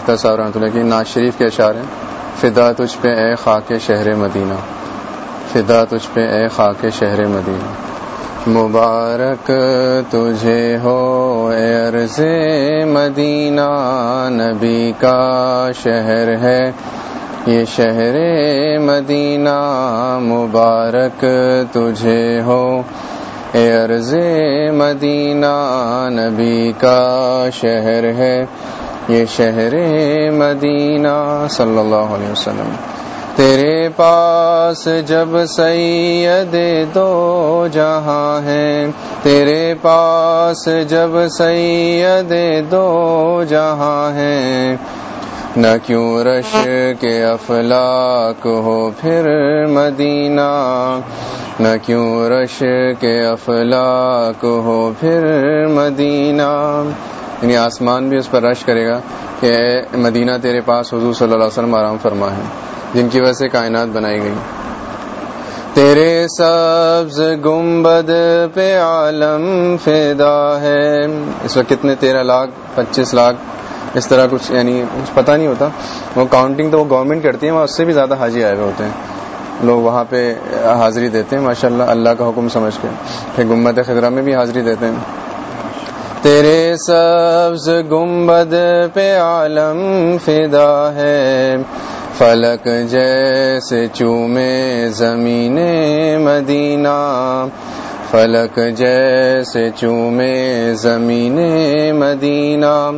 اختر صاحب رحمۃ اللہ کی ناز شریف کے اشعار ہیں۔ فدا تجھ پہ اے خاک شہر مدینہ۔ فدا تجھ پہ اے خاک شہر مدینہ۔ مبارک تجھے ہو اے عرض مدینہ۔ نبی کا شہر ہے۔ یہ شہر مدینہ۔ مبارک تجھے ہو اے عرض مدینہ۔ نبی کا شہر ہے۔ یہ شہر مدینہ صلی اللہ علیہ وسلم۔ تیرے پاس جب سید دو جہاں ہیں، تیرے پاس جب سید دو جہاں ہیں۔ نہ کیوں رش کے افلاق ہو پھر مدینہ، نہ کیوں رش کے افلاق ہو پھر مدینہ۔ یعنی آسمان بھی اس پر رش کرے گا کہ مدینہ تیرے پاس حضور صلی اللہ علیہ وسلم آرام فرما ہے، جن کی وجہ سے کائنات بنائی گئی۔ تیرے سبز گنبد پہ عالم فیدا ہے۔ اس وقت کتنے تیرہ لاکھ، پچیس لاکھ، اس طرح کچھ یعنی کچھ پتہ نہیں ہوتا۔ وہ کاؤنٹنگ تو وہ گورنمنٹ کرتی ہے وہاں اس سے بھی زیادہ حاجی آئے ہوئے ہوتے ہیں۔ لوگ وہاں پہ حاضری دیتے ہیں ماشاء اللہ اللہ کا حکم سمجھ کے پھر گمبد خدرہ میں بھی حاضری دیتے ہیں۔ تیرے سبز گنبد پہ عالم فدا ہے۔ فلک جیسے چومے زمین مدینہ۔ فلک جیسے چومے زمین مدینہ۔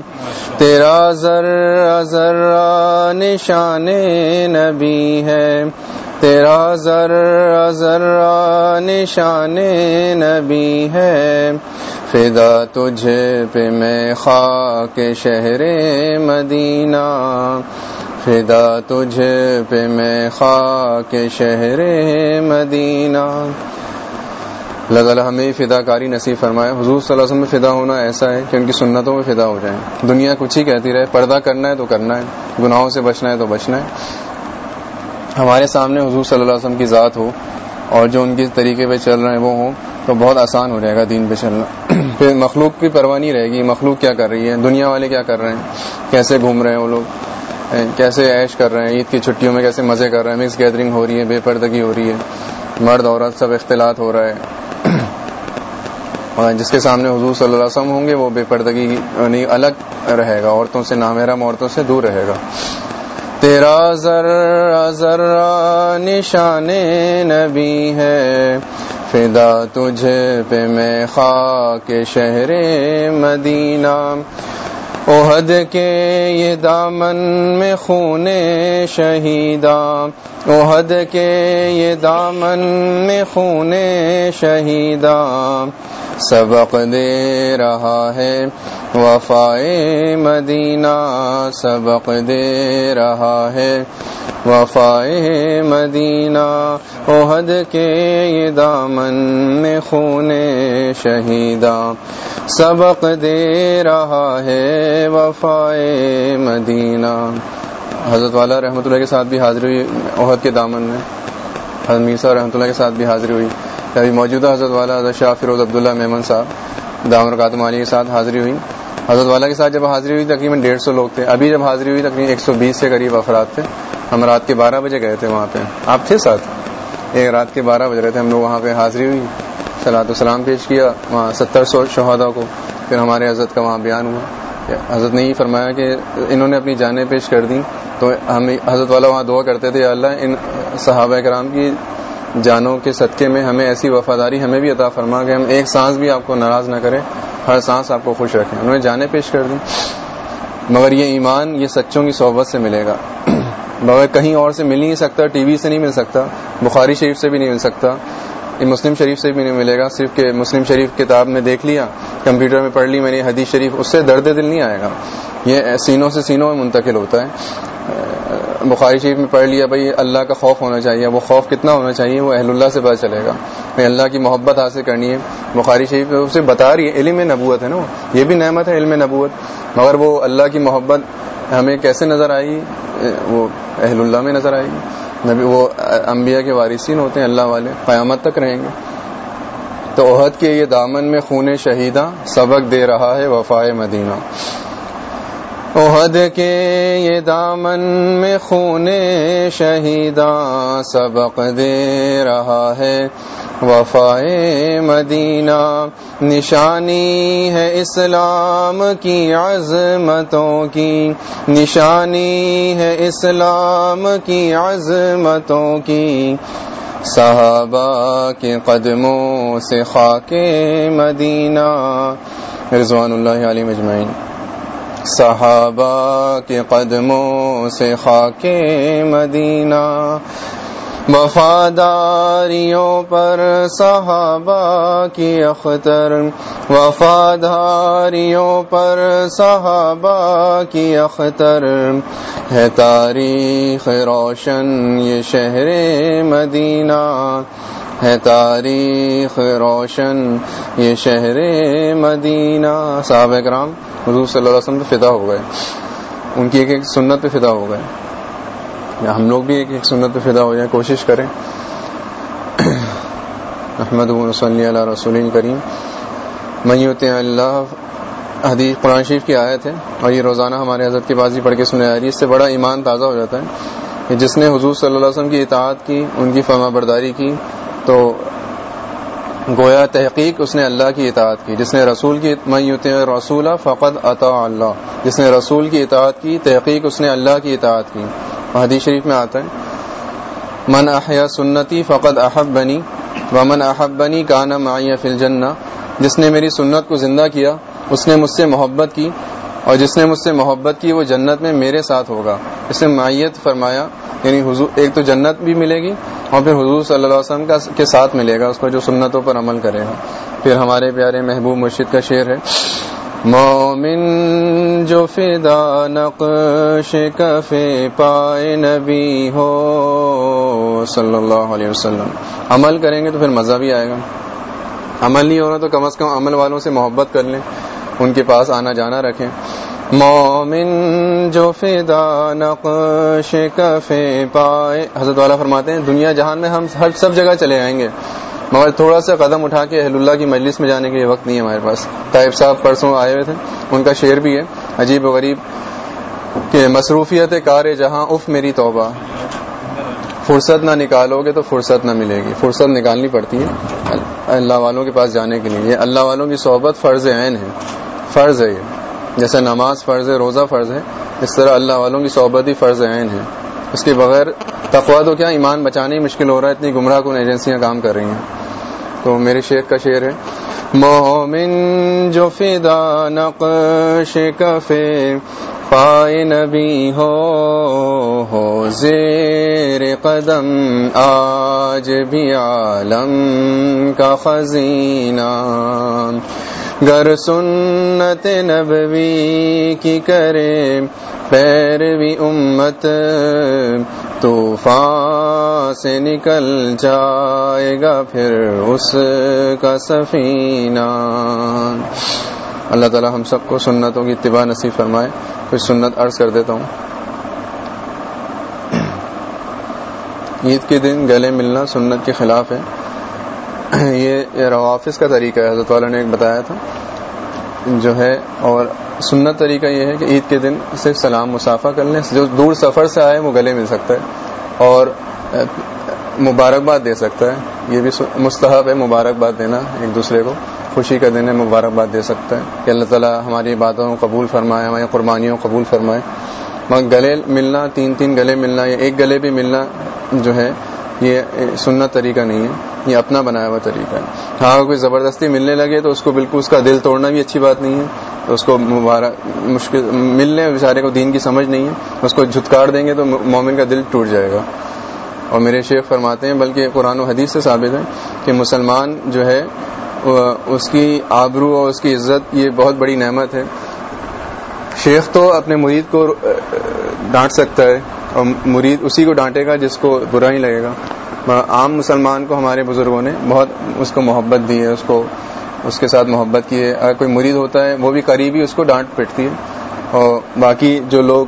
تیرا ذرا ذرا نشان نبی ہے۔ تیرا ذرا ذرا نشان نبی ہے۔ فدا تجھ پہ میں خاک شہر مدینہ۔ فدا تجھ پہ میں خاک شہر مدینہ۔ اللہ ہمیں فدا کاری نصیب فرمائے۔ حضور صلی اللہ علیہ وسلم میں فدا ہونا ایسا ہے کہ ان کی سنتوں میں فدا ہو جائیں۔ دنیا کچھ ہی کہتی رہے، پردہ کرنا ہے تو کرنا ہے، گناہوں سے بچنا ہے تو بچنا ہے۔ ہمارے سامنے حضور صلی اللہ علیہ وسلم کی ذات ہو۔ اور جو ان کے طریقے پہ چل رہے ہیں وہ ہوں، تو بہت آسان ہو جائے گا دین پہ چلنا۔ پھر مخلوق کی پرواہ نہیں رہے گی، مخلوق کیا کر رہی ہے؟ دنیا والے کیا کر رہے ہیں؟ کیسے گھوم رہے ہیں وہ لوگ؟ کیسے عیش کر رہے ہیں؟ عید کی چھٹیوں میں کیسے مزے کر رہے ہیں؟ مکس گیدرنگ ہو رہی ہے، بے پردگی ہو رہی ہے۔ مرد، عورت، سب اختلاط ہو رہا ہے۔ اور جس کے سامنے حضور صلی اللہ علیہ وسلم ہوں گے، وہ بے پردگی یعنی الگ رہے گا، عورتوں سے نامحرم عورتوں سے دور رہے گا۔ تیرا ذرا ذرا نشان نبی ہے۔ فدا تجھ پہ میں خاک شہر مدینہ۔ عہد کے یہ دامن میں خون شہیدا عہد کے یہ دامن میں خون شہیدا سبق دے رہا ہے۔ وفائے مدینہ سبق دے رہا ہے۔ وفائے مدینہ عہد کے یہ دامن میں خون شہیدہ سبق دے رہا ہے۔ وفائے مدینہ۔ حضرت والا رحمۃ اللہ کے ساتھ بھی حاضری ہوئی عہد کے دامن میں۔ حضرت میسا رحمۃ اللہ کے ساتھ بھی حاضری ہوئی۔ ابھی موجودہ حضرت والا حضرت شاہ فیروز عبداللہ میمن صاحب دامر قاتم علی کے ساتھ حاضری ہوئی۔ حضرت والا کے ساتھ جب حاضری ہوئی، تقریباً ڈیڑھ سو لوگ تھے۔ ابھی جب حاضری ہوئی، تقریباً ایک سو بیس سے قریب افراد تھے۔ ہم رات کے بارہ بجے گئے تھے وہاں پہ۔ آپ تھے ساتھ؟ ایک رات کے بارہ بج رہے تھے۔ ہم لوگ وہاں پہ حاضری ہوئی سلاۃ السلام پیش کیا۔ وہاں ستر سو شہدا کو پھر ہمارے حضرت کا وہاں بیان ہوا۔ حضرت نے یہ فرمایا کہ انہوں نے اپنی جانیں پیش کر دیں۔ تو ہم حضرت والا وہاں دعا کرتے تھے اللہ، ان صحابہ کرام کی جانوں کے صدقے میں ہمیں ایسی وفاداری ہمیں بھی عطا فرما کہ ہم ایک سانس بھی آپ کو ناراض نہ کریں، ہر سانس آپ کو خوش رکھیں۔ انہوں نے جانے پیش کر دی مگر یہ ایمان یہ سچوں کی صحبت سے ملے گا۔ مگر کہیں اور سے مل نہیں سکتا، ٹی وی سے نہیں مل سکتا، بخاری شریف سے بھی نہیں مل سکتا۔ مسلم شریف سے بھی نہیں ملے گا، صرف کہ مسلم شریف کتاب میں دیکھ لیا، کمپیوٹر میں پڑھ لی، میں نے حدیث شریف، اس سے درد دل نہیں آئے گا۔ یہ سینوں سے سینوں میں منتقل ہوتا ہے۔ بخاری شریف میں پڑھ لیا، بھائی، اللہ کا خوف ہونا چاہیے۔ وہ خوف کتنا ہونا چاہیے، وہ اہل اللہ سے پتہ چلے گا۔ بھائی اللہ کی محبت حاصل کرنی ہے۔ بخاری شریف اسے بتا رہی ہے، علم نبوت ہے نا یہ بھی نعمت ہے، علم نبوت۔ مگر وہ اللہ کی محبت ہمیں کیسے نظر آئے گی وہ اہل اللہ میں نظر آئے گی نبی وہ انبیاء کے وارثین ہوتے ہیں، اللہ والے، قیامت تک رہیں گے۔ تو عہد کے یہ دامن میں خون شہیدہ سبق دے رہا ہے وفائے مدینہ۔ عہد کے یہ دامن میں خون شہیداں سبق دے رہا ہے۔ وفائے مدینہ نشانی ہے اسلام کی عظمتوں کی۔ نشانی ہے اسلام کی عظمتوں کی۔ صحابہ کے قدموں سے خاک مدینہ۔ رضوان اللہ علیہ مجمعین۔ صحابہ کے قدموں سے خاک مدینہ وفاداریوں پر صحابہ کی اختر وفاداریوں پر صحابہ کی اختر ہے تاریخ روشن یہ شہر مدینہ ہے تاریخ روشن یہ شہر مدینہ صحابہ کرام حضور صلی اللہ علیہ وسلم پہ فدا ہو گئے۔ ان کی ایک ایک سنت پہ فدا ہو گئے۔ یا ہم لوگ بھی ایک ایک سنت پہ فدا ہو جائیں کوشش کریں۔ احمد صلی اللہ رسول کریم۔ میت اللہ حدیث قرآن شریف کی آیت ہے۔ اور یہ روزانہ ہمارے حضرت کی بازی پڑھ کے سنے آ رہی ہے۔ اس سے بڑا ایمان تازہ ہو جاتا ہے۔ کہ جس نے حضور صلی اللہ علیہ وسلم کی اطاعت کی، ان کی فرما برداری کی، تو گویا تحقیق اس نے اللہ کی اطاعت کی، جس نے رسول کی میت رسول فقط عطا اللہ، جس نے رسول کی اطاعت کی، تحقیق اس نے اللہ کی اطاعت کی۔ حدیث شریف میں آتا ہے، من احیا سنتی فقط احب بنی و من احب بنی کانا معیہ فل جنہ جس نے میری سنت کو زندہ کیا، اس نے مجھ سے محبت کی اور جس نے مجھ سے محبت کی وہ جنت میں میرے ساتھ ہوگا۔ اس نے معیت فرمایا یعنی حضور، ایک تو جنت بھی ملے گی اور پھر حضور صلی اللہ علیہ وسلم کا، کے ساتھ ملے گا، اس کو جو سنتوں پر عمل کرے گا۔ پھر ہمارے پیارے محبوب مرشد کا شعر ہے، مومن جو فدا نقش کفے پائے نبی ہو صلی اللہ علیہ وسلم۔ عمل کریں گے تو پھر مزہ بھی آئے گا۔ عمل نہیں ہو رہا تو کم از کم عمل والوں سے محبت کر لیں۔ ان کے پاس آنا جانا رکھیں۔ مومن جو فدا نقش کفے پائے۔ حضرت والا فرماتے ہیں، دنیا جہان میں ہم ہر سب جگہ چلے آئیں گے۔ مگر تھوڑا سا قدم اٹھا کے اہل اللہ کی مجلس میں جانے کے لیے وقت نہیں ہے ہمارے پاس۔ طائب صاحب پرسوں آئے ہوئے تھے، ان کا شعر بھی ہے۔ عجیب و غریب کہ مصروفیت کار جہاں، اف میری توبہ۔ فرصت نہ نکالو گے تو فرصت نہ ملے گی۔ فرصت نکالنی پڑتی ہے اللہ والوں کے پاس جانے کے لیے۔ اللہ والوں کی صحبت فرض عین ہے۔ فرض ہے یہ۔ جیسے نماز فرض ہے، روزہ فرض ہے، اس طرح اللہ والوں کی صحبت ہی فرض عین ہے۔ اس کے بغیر تقوا تو کیا؟ ایمان بچانے ہی مشکل ہو رہا ہے۔ اتنی گمراہ کن ایجنسیاں کام کر رہی ہیں؟ تو میرے شیخ کا شعر ہے۔ مومن جو فدا نقش کفے پائے نبی ہو ہو زیر قدم، آج بھی عالم کا خزینہ۔ گر سنت نبوی کی کرے، پیروی امت، طوفان سے نکل جائے گا پھر اس کا سفینہ۔ اللہ تعالی ہم سب کو سنتوں کی اتباع نصیب فرمائے۔ کچھ سنت عرض کر دیتا ہوں۔ عید کے دن گلے ملنا سنت کے خلاف ہے۔ یہ روافظ کا طریقہ ہے، حضرت والا نے ایک بتایا تھا۔ جو ہے، اور سنت طریقہ یہ ہے کہ عید کے دن صرف سلام، مسافہ کر لیں۔ جو دور سفر سے آئے، وہ گلے مل سکتا ہے۔ اور مبارکباد دے سکتا ہے۔ یہ بھی مستحب ہے، مبارکباد دینا ایک دوسرے کو۔ خوشی کا دن ہے، مبارکباد دے سکتا ہے۔ کہ اللہ تعالیٰ ہماری باتوں کو قبول فرمائے، ہماری قربانیوں کو قبول فرمائے۔ مگر گلے ملنا، تین تین گلے ملنا، یا ایک گلے بھی ملنا جو ہے، یہ سنت طریقہ نہیں ہے۔ یہ اپنا بنایا ہوا طریقہ ہے۔ ہاں کوئی زبردستی ملنے لگے تو اس کو بالکل اس کا دل توڑنا بھی اچھی بات نہیں ہے۔ اس کو مبارک، مشکل، ملنے بیچارے کو دین کی سمجھ نہیں ہے۔ اس کو جھتکار دیں گے تو مومن کا دل ٹوٹ جائے گا۔ اور میرے شیخ فرماتے ہیں، بلکہ قرآن و حدیث سے ثابت ہے کہ مسلمان جو ہے اس کی آبرو اور اس کی عزت، یہ بہت بڑی نعمت ہے۔ شیخ تو اپنے مرید کو ڈانٹ سکتا ہے اور مرید اسی کو ڈانٹے گا جس کو برا ہی لگے گا۔ عام مسلمان کو، ہمارے بزرگوں نے بہت اس کو محبت دی ہے، اس کو، اس کے ساتھ محبت کی ہے۔ اگر کوئی مرید ہوتا ہے، وہ بھی قریبی اس کو ڈانٹ پٹتی ہے۔ اور باقی جو لوگ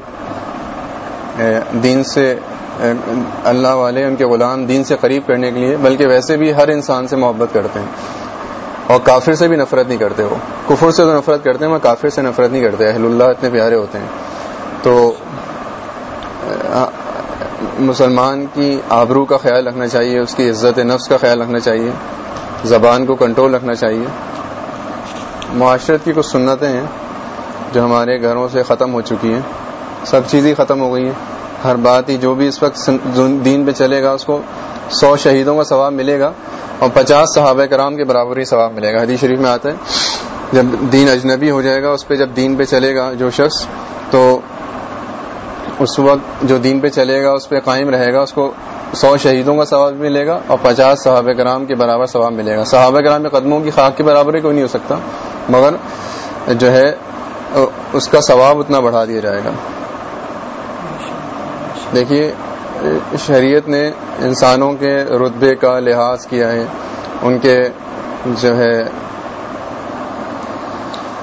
دین سے اللہ والے، ان کے غلام دین سے قریب کرنے کے لیے، بلکہ ویسے بھی ہر انسان سے محبت کرتے ہیں۔ اور کافر سے بھی نفرت نہیں کرتے وہ۔ کفر سے تو نفرت کرتے ہیں وہ کافر سے نفرت نہیں کرتے۔ اہل اللہ اتنے پیارے ہوتے ہیں۔ تو مسلمان کی آبرو کا خیال رکھنا چاہیے، اس کی عزت نفس کا خیال رکھنا چاہیے، زبان کو کنٹرول رکھنا چاہیے۔ معاشرت کی کچھ سنتیں ہیں جو ہمارے گھروں سے ختم ہو چکی ہیں۔ سب چیزیں ختم ہو گئی ہیں۔ ہر بات ہی جو بھی اس وقت دین پہ چلے گا، اس کو سو شہیدوں کا ثواب ملے گا۔ اور پچاس صحابہ کرام کے برابر ہی ثواب ملے گا۔ حدیث شریف میں آتا ہے، جب دین اجنبی ہو جائے گا، اس پہ جب دین پہ چلے گا جو شخص، تو اس وقت جو دین پہ چلے گا، اس پہ قائم رہے گا، اس کو سو شہیدوں کا ثواب ملے گا اور پچاس صحابہ کرام کے برابر ثواب ملے گا۔ صحابہ کرام کے قدموں کی خاک کے برابر ہی کوئی نہیں ہو سکتا، مگر جو ہے، اس کا ثواب اتنا بڑھا دیا جائے گا۔ دیکھیے شریعت نے انسانوں کے رتبے کا لحاظ کیا ہے، ان کے جو ہے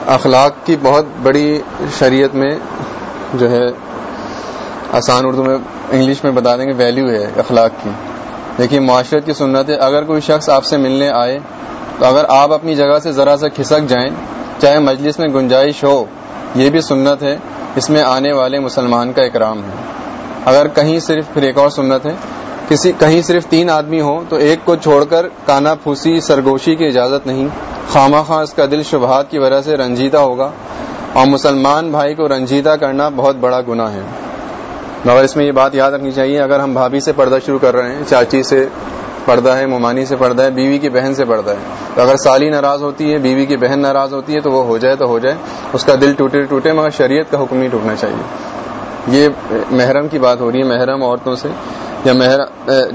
اخلاق کی بہت بڑی شریعت میں جو ہے آسان اردو میں انگلش میں بتا دیں گے ویلیو ہے اخلاق کی۔ دیکھیے، معاشرت کی سنت ہے، اگر کوئی شخص آپ سے ملنے آئے، تو اگر آپ اپنی جگہ سے ذرا سا کھسک جائیں، چاہے مجلس میں گنجائش ہو، یہ بھی سنت ہے، اس میں آنے والے مسلمان کا اکرام ہے۔ اگر کہیں صرف پھر ایک اور سنت ہے، کسی، کہیں صرف تین آدمی ہوں تو ایک کو چھوڑ کر کانا پھوسی سرگوشی کی اجازت نہیں۔ خامہ خواہ اس کا دل شبہات کی وجہ سے رنجیدہ ہوگا۔ اور مسلمان بھائی کو رنجیدہ کرنا بہت بڑا گناہ ہے۔ مگر اس میں یہ بات یاد رکھنی چاہیے، اگر ہم بھابھی سے پردہ شروع کر رہے ہیں، چاچی سے پردہ ہے، ممانی سے پردہ ہے، بیوی کی بہن سے پردہ ہے، تو اگر سالی ناراض ہوتی ہے، بیوی کی بہن ناراض ہوتی ہے، تو وہ ہو جائے تو ہو جائے۔ اس کا دل ٹوٹے ٹوٹے، مگر شریعت کا حکم نہیں ٹوٹنا چاہیے۔ یہ محرم کی بات ہو رہی ہے، محرم عورتوں سے یا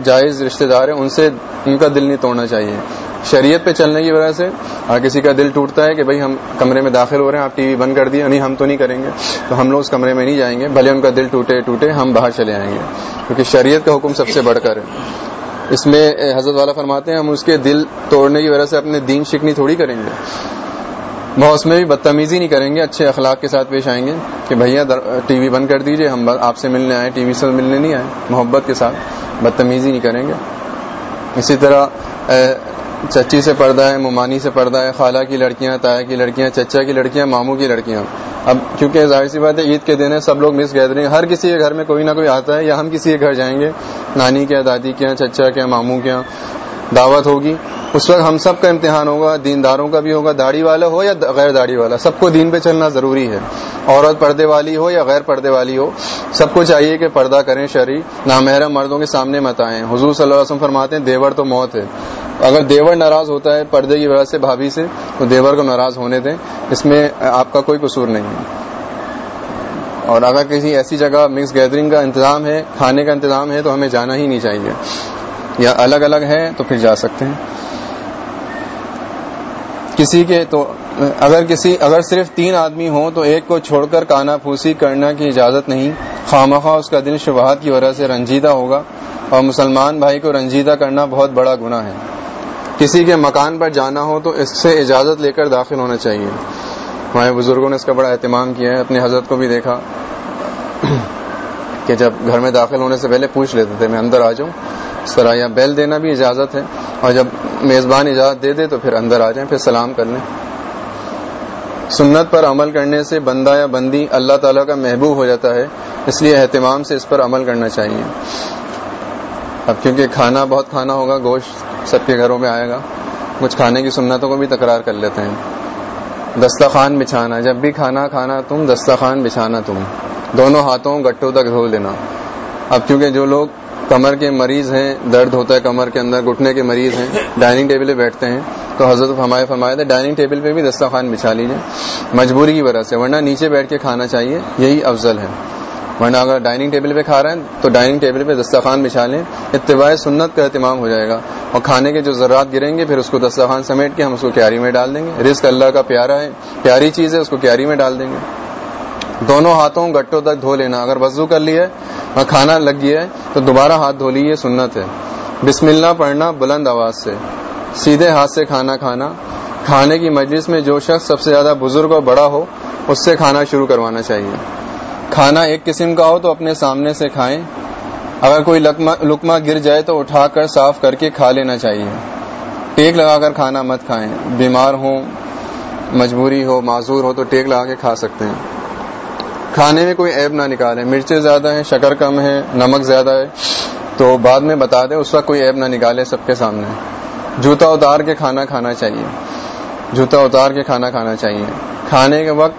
جائز رشتہ دار ہیں، ان سے ان کا دل نہیں توڑنا چاہیے۔ شریعت پہ چلنے کی وجہ سے کسی کا دل ٹوٹتا ہے کہ بھائی ہم کمرے میں داخل ہو رہے ہیں، آپ ٹی وی بند کر دیے نہیں ہم تو نہیں کریں گے۔ تو ہم لوگ اس کمرے میں نہیں جائیں گے، بھلے ان کا دل ٹوٹے ٹوٹے ہم باہر چلے آئیں گے۔ کیونکہ شریعت کا حکم سب سے بڑھ کر ہے۔ اس میں حضرت والا فرماتے ہیں، ہم اس کے دل توڑنے کی وجہ سے اپنے دین شکنی تھوڑی کریں گے۔ وہ اس میں بھی بدتمیزی نہیں کریں گے، اچھے اخلاق کے ساتھ پیش آئیں گے کہ بھیا ٹی وی بند کر دیجیے، ہم آپ سے ملنے آئے، ٹی وی سے ملنے نہیں آئے۔ محبت کے ساتھ بدتمیزی نہیں کریں گے۔ اسی طرح چچی سے پردہ ہے، ممانی سے پردہ ہے، خالہ کی لڑکیاں، تایا کی لڑکیاں، چچا کی لڑکیاں، ماموں کی لڑکیاں۔ اب کیونکہ ظاہر سی بات ہے، عید کے دن ہے، سب لوگ مس گیدرنگ ہر کسی کے گھر میں کوئی نہ کوئی آتا ہے، یا ہم کسی کے گھر جائیں گے، نانی کے دادی کے چچا کے ماموں کے دعوت ہوگی۔ اس وقت ہم سب کا امتحان ہوگا، دینداروں کا بھی ہوگا، داڑھی والا ہو یا غیر داڑھی والا؟ سب کو دین پہ چلنا ضروری ہے۔ عورت پردے والی ہو یا غیر پردے والی ہو، سب کو چاہیے کہ پردہ کریں شرح نامحرم مردوں کے سامنے مت آئیں۔ حضور صلی اللہ علیہ وسلم فرماتے ہیں، دیور تو موت ہے۔ اگر دیور ناراض ہوتا ہے پردے کی وجہ سے بھابھی سے، تو دیور کو ناراض ہونے دیں۔ اس میں آپ کا کوئی قصور نہیں ہے۔ اور اگر کسی ایسی جگہ مکس گیدرنگ کا انتظام ہے، کھانے کا انتظام ہے، تو ہمیں جانا ہی نہیں چاہیے۔ یا الگ الگ ہے تو پھر جا سکتے ہیں۔ کسی کے تو، اگر کسی، اگر صرف تین آدمی ہوں تو ایک کو چھوڑ کر کانا پھوسی کرنا کی اجازت نہیں۔ خواہ اس کا دل شبہات کی وجہ سے رنجیدہ ہوگا۔ اور مسلمان بھائی کو رنجیدہ کرنا بہت بڑا گناہ ہے۔ کسی کے مکان پر جانا ہو تو اس سے اجازت لے کر داخل ہونا چاہیے۔ ہمارے بزرگوں نے اس کا بڑا اہتمام کیا ہے۔ اپنی حضرت کو بھی دیکھا کہ جب گھر میں داخل ہونے سے پہلے پوچھ لیتے تھے، میں اندر آ جاؤں۔ اس طرح یا بیل دینا بھی اجازت ہے اور جب میزبان اجازت دے دے تو پھر اندر آ جائیں، پھر سلام کر لیں۔ سنت پر عمل کرنے سے بندہ یا بندی اللہ تعالیٰ کا محبوب ہو جاتا ہے، اس لیے اہتمام سے اس پر عمل کرنا چاہیے۔ اب کیونکہ کھانا بہت کھانا ہوگا، گوشت سب کے گھروں میں آئے گا، کچھ کھانے کی سنتوں کو بھی تکرار کر لیتے ہیں۔ دستخوان بچھانا، جب بھی کھانا کھانا تم دستخوان بچھانا تم۔ دونوں ہاتھوں گٹوں تک دھو لینا۔ اب کیونکہ جو لوگ کمر کے مریض ہیں، درد ہوتا ہے کمر کے اندر، گھٹنے کے مریض ہیں، ڈائننگ ٹیبل پہ بیٹھتے ہیں۔ تو حضرت ہمارے فرمایا تھے ڈائننگ ٹیبل پہ بھی دسترخوان بچھا لیجیے مجبوری کی وجہ سے، ورنہ نیچے بیٹھ کے کھانا چاہیے، یہی افضل ہے۔ ورنہ اگر ڈائننگ ٹیبل پہ کھا رہے ہیں، تو ڈائننگ ٹیبل پہ دسترخوان بچھا لیں۔ اتباع سنت کا اہتمام ہو جائے گا۔ اور کھانے کے جو ذرات گریں گے، پھر اس کو دسترخوان سمیٹ کے ہم اس کو کیاری میں ڈال دیں گے۔ رزق اللہ کا پیارا ہے، پیاری چیز ہے، اس کو کیاری میں ڈال دیں گے۔ دونوں ہاتھوں گٹوں تک دھو لینا۔ اگر وضو کر لیا اور کھانا لگ گیا ہے، تو دوبارہ ہاتھ دھو لیے سنت ہے۔ بسم اللہ پڑھنا بلند آواز سے۔ سیدھے ہاتھ سے کھانا کھانا۔ کھانے کی مجلس میں جو شخص سب سے زیادہ بزرگ اور بڑا ہو، اس سے کھانا شروع کروانا چاہیے۔ کھانا ایک قسم کا ہو تو اپنے سامنے سے کھائیں۔ اگر کوئی لکما گر جائے تو اٹھا کر صاف کر کے کھا لینا چاہیے۔ ٹیک لگا کر کھانا مت کھائیں۔ بیمار ہو مجبوری ہو، معذور ہو تو ٹیک لگا کے کھا سکتے ہیں۔ کھانے میں کوئی عیب نہ نکالے مرچیں زیادہ ہیں، شکر کم ہے، نمک زیادہ ہے۔ تو بعد میں بتا دیں، اس وقت کوئی عیب نہ نکالے سب کے سامنے۔ جوتا اتار کے کھانا کھانا چاہیے۔ جوتا اتار کے کھانا کھانا چاہیے۔ کھانے کے وقت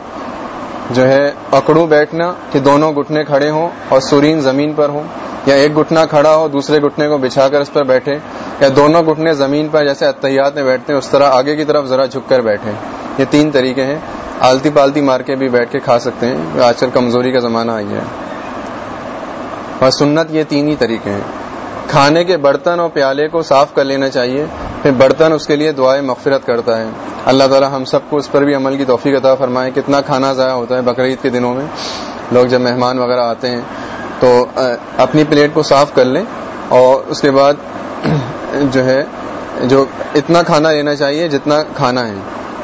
جو ہے، اکڑو بیٹھنا کہ دونوں گھٹنے کھڑے ہوں اور سورین زمین پر ہوں۔ یا ایک گھٹنا کھڑا ہو، دوسرے گھٹنے کو بچھا کر اس پر بیٹھے۔ یا دونوں گھٹنے زمین پر جیسے اتیات میں بیٹھتے ہیں، اس طرح آگے کی طرف ذرا جھک کر بیٹھے۔ یہ تین طریقے ہیں۔ آلتی پالتی مار کے بھی بیٹھ کے کھا سکتے ہیں۔ آج کل کمزوری کا زمانہ آئی ہے۔ اور سنت یہ تین ہی طریقے ہیں۔ کھانے کے برتن اور پیالے کو صاف کر لینا چاہیے۔ پھر برتن اس کے لیے دعائیں مغفرت کرتا ہے۔ اللہ تعالی ہم سب کو اس پر بھی عمل کی توفیق عطا فرمائے۔ کتنا کھانا ضائع ہوتا ہے بقرعید کے دنوں میں۔ لوگ جب مہمان وغیرہ آتے ہیں تو اپنی پلیٹ کو صاف کر لیں۔ اور اس کے بعد جو ہے، جو اتنا کھانا لینا چاہیے جتنا کھانا ہے۔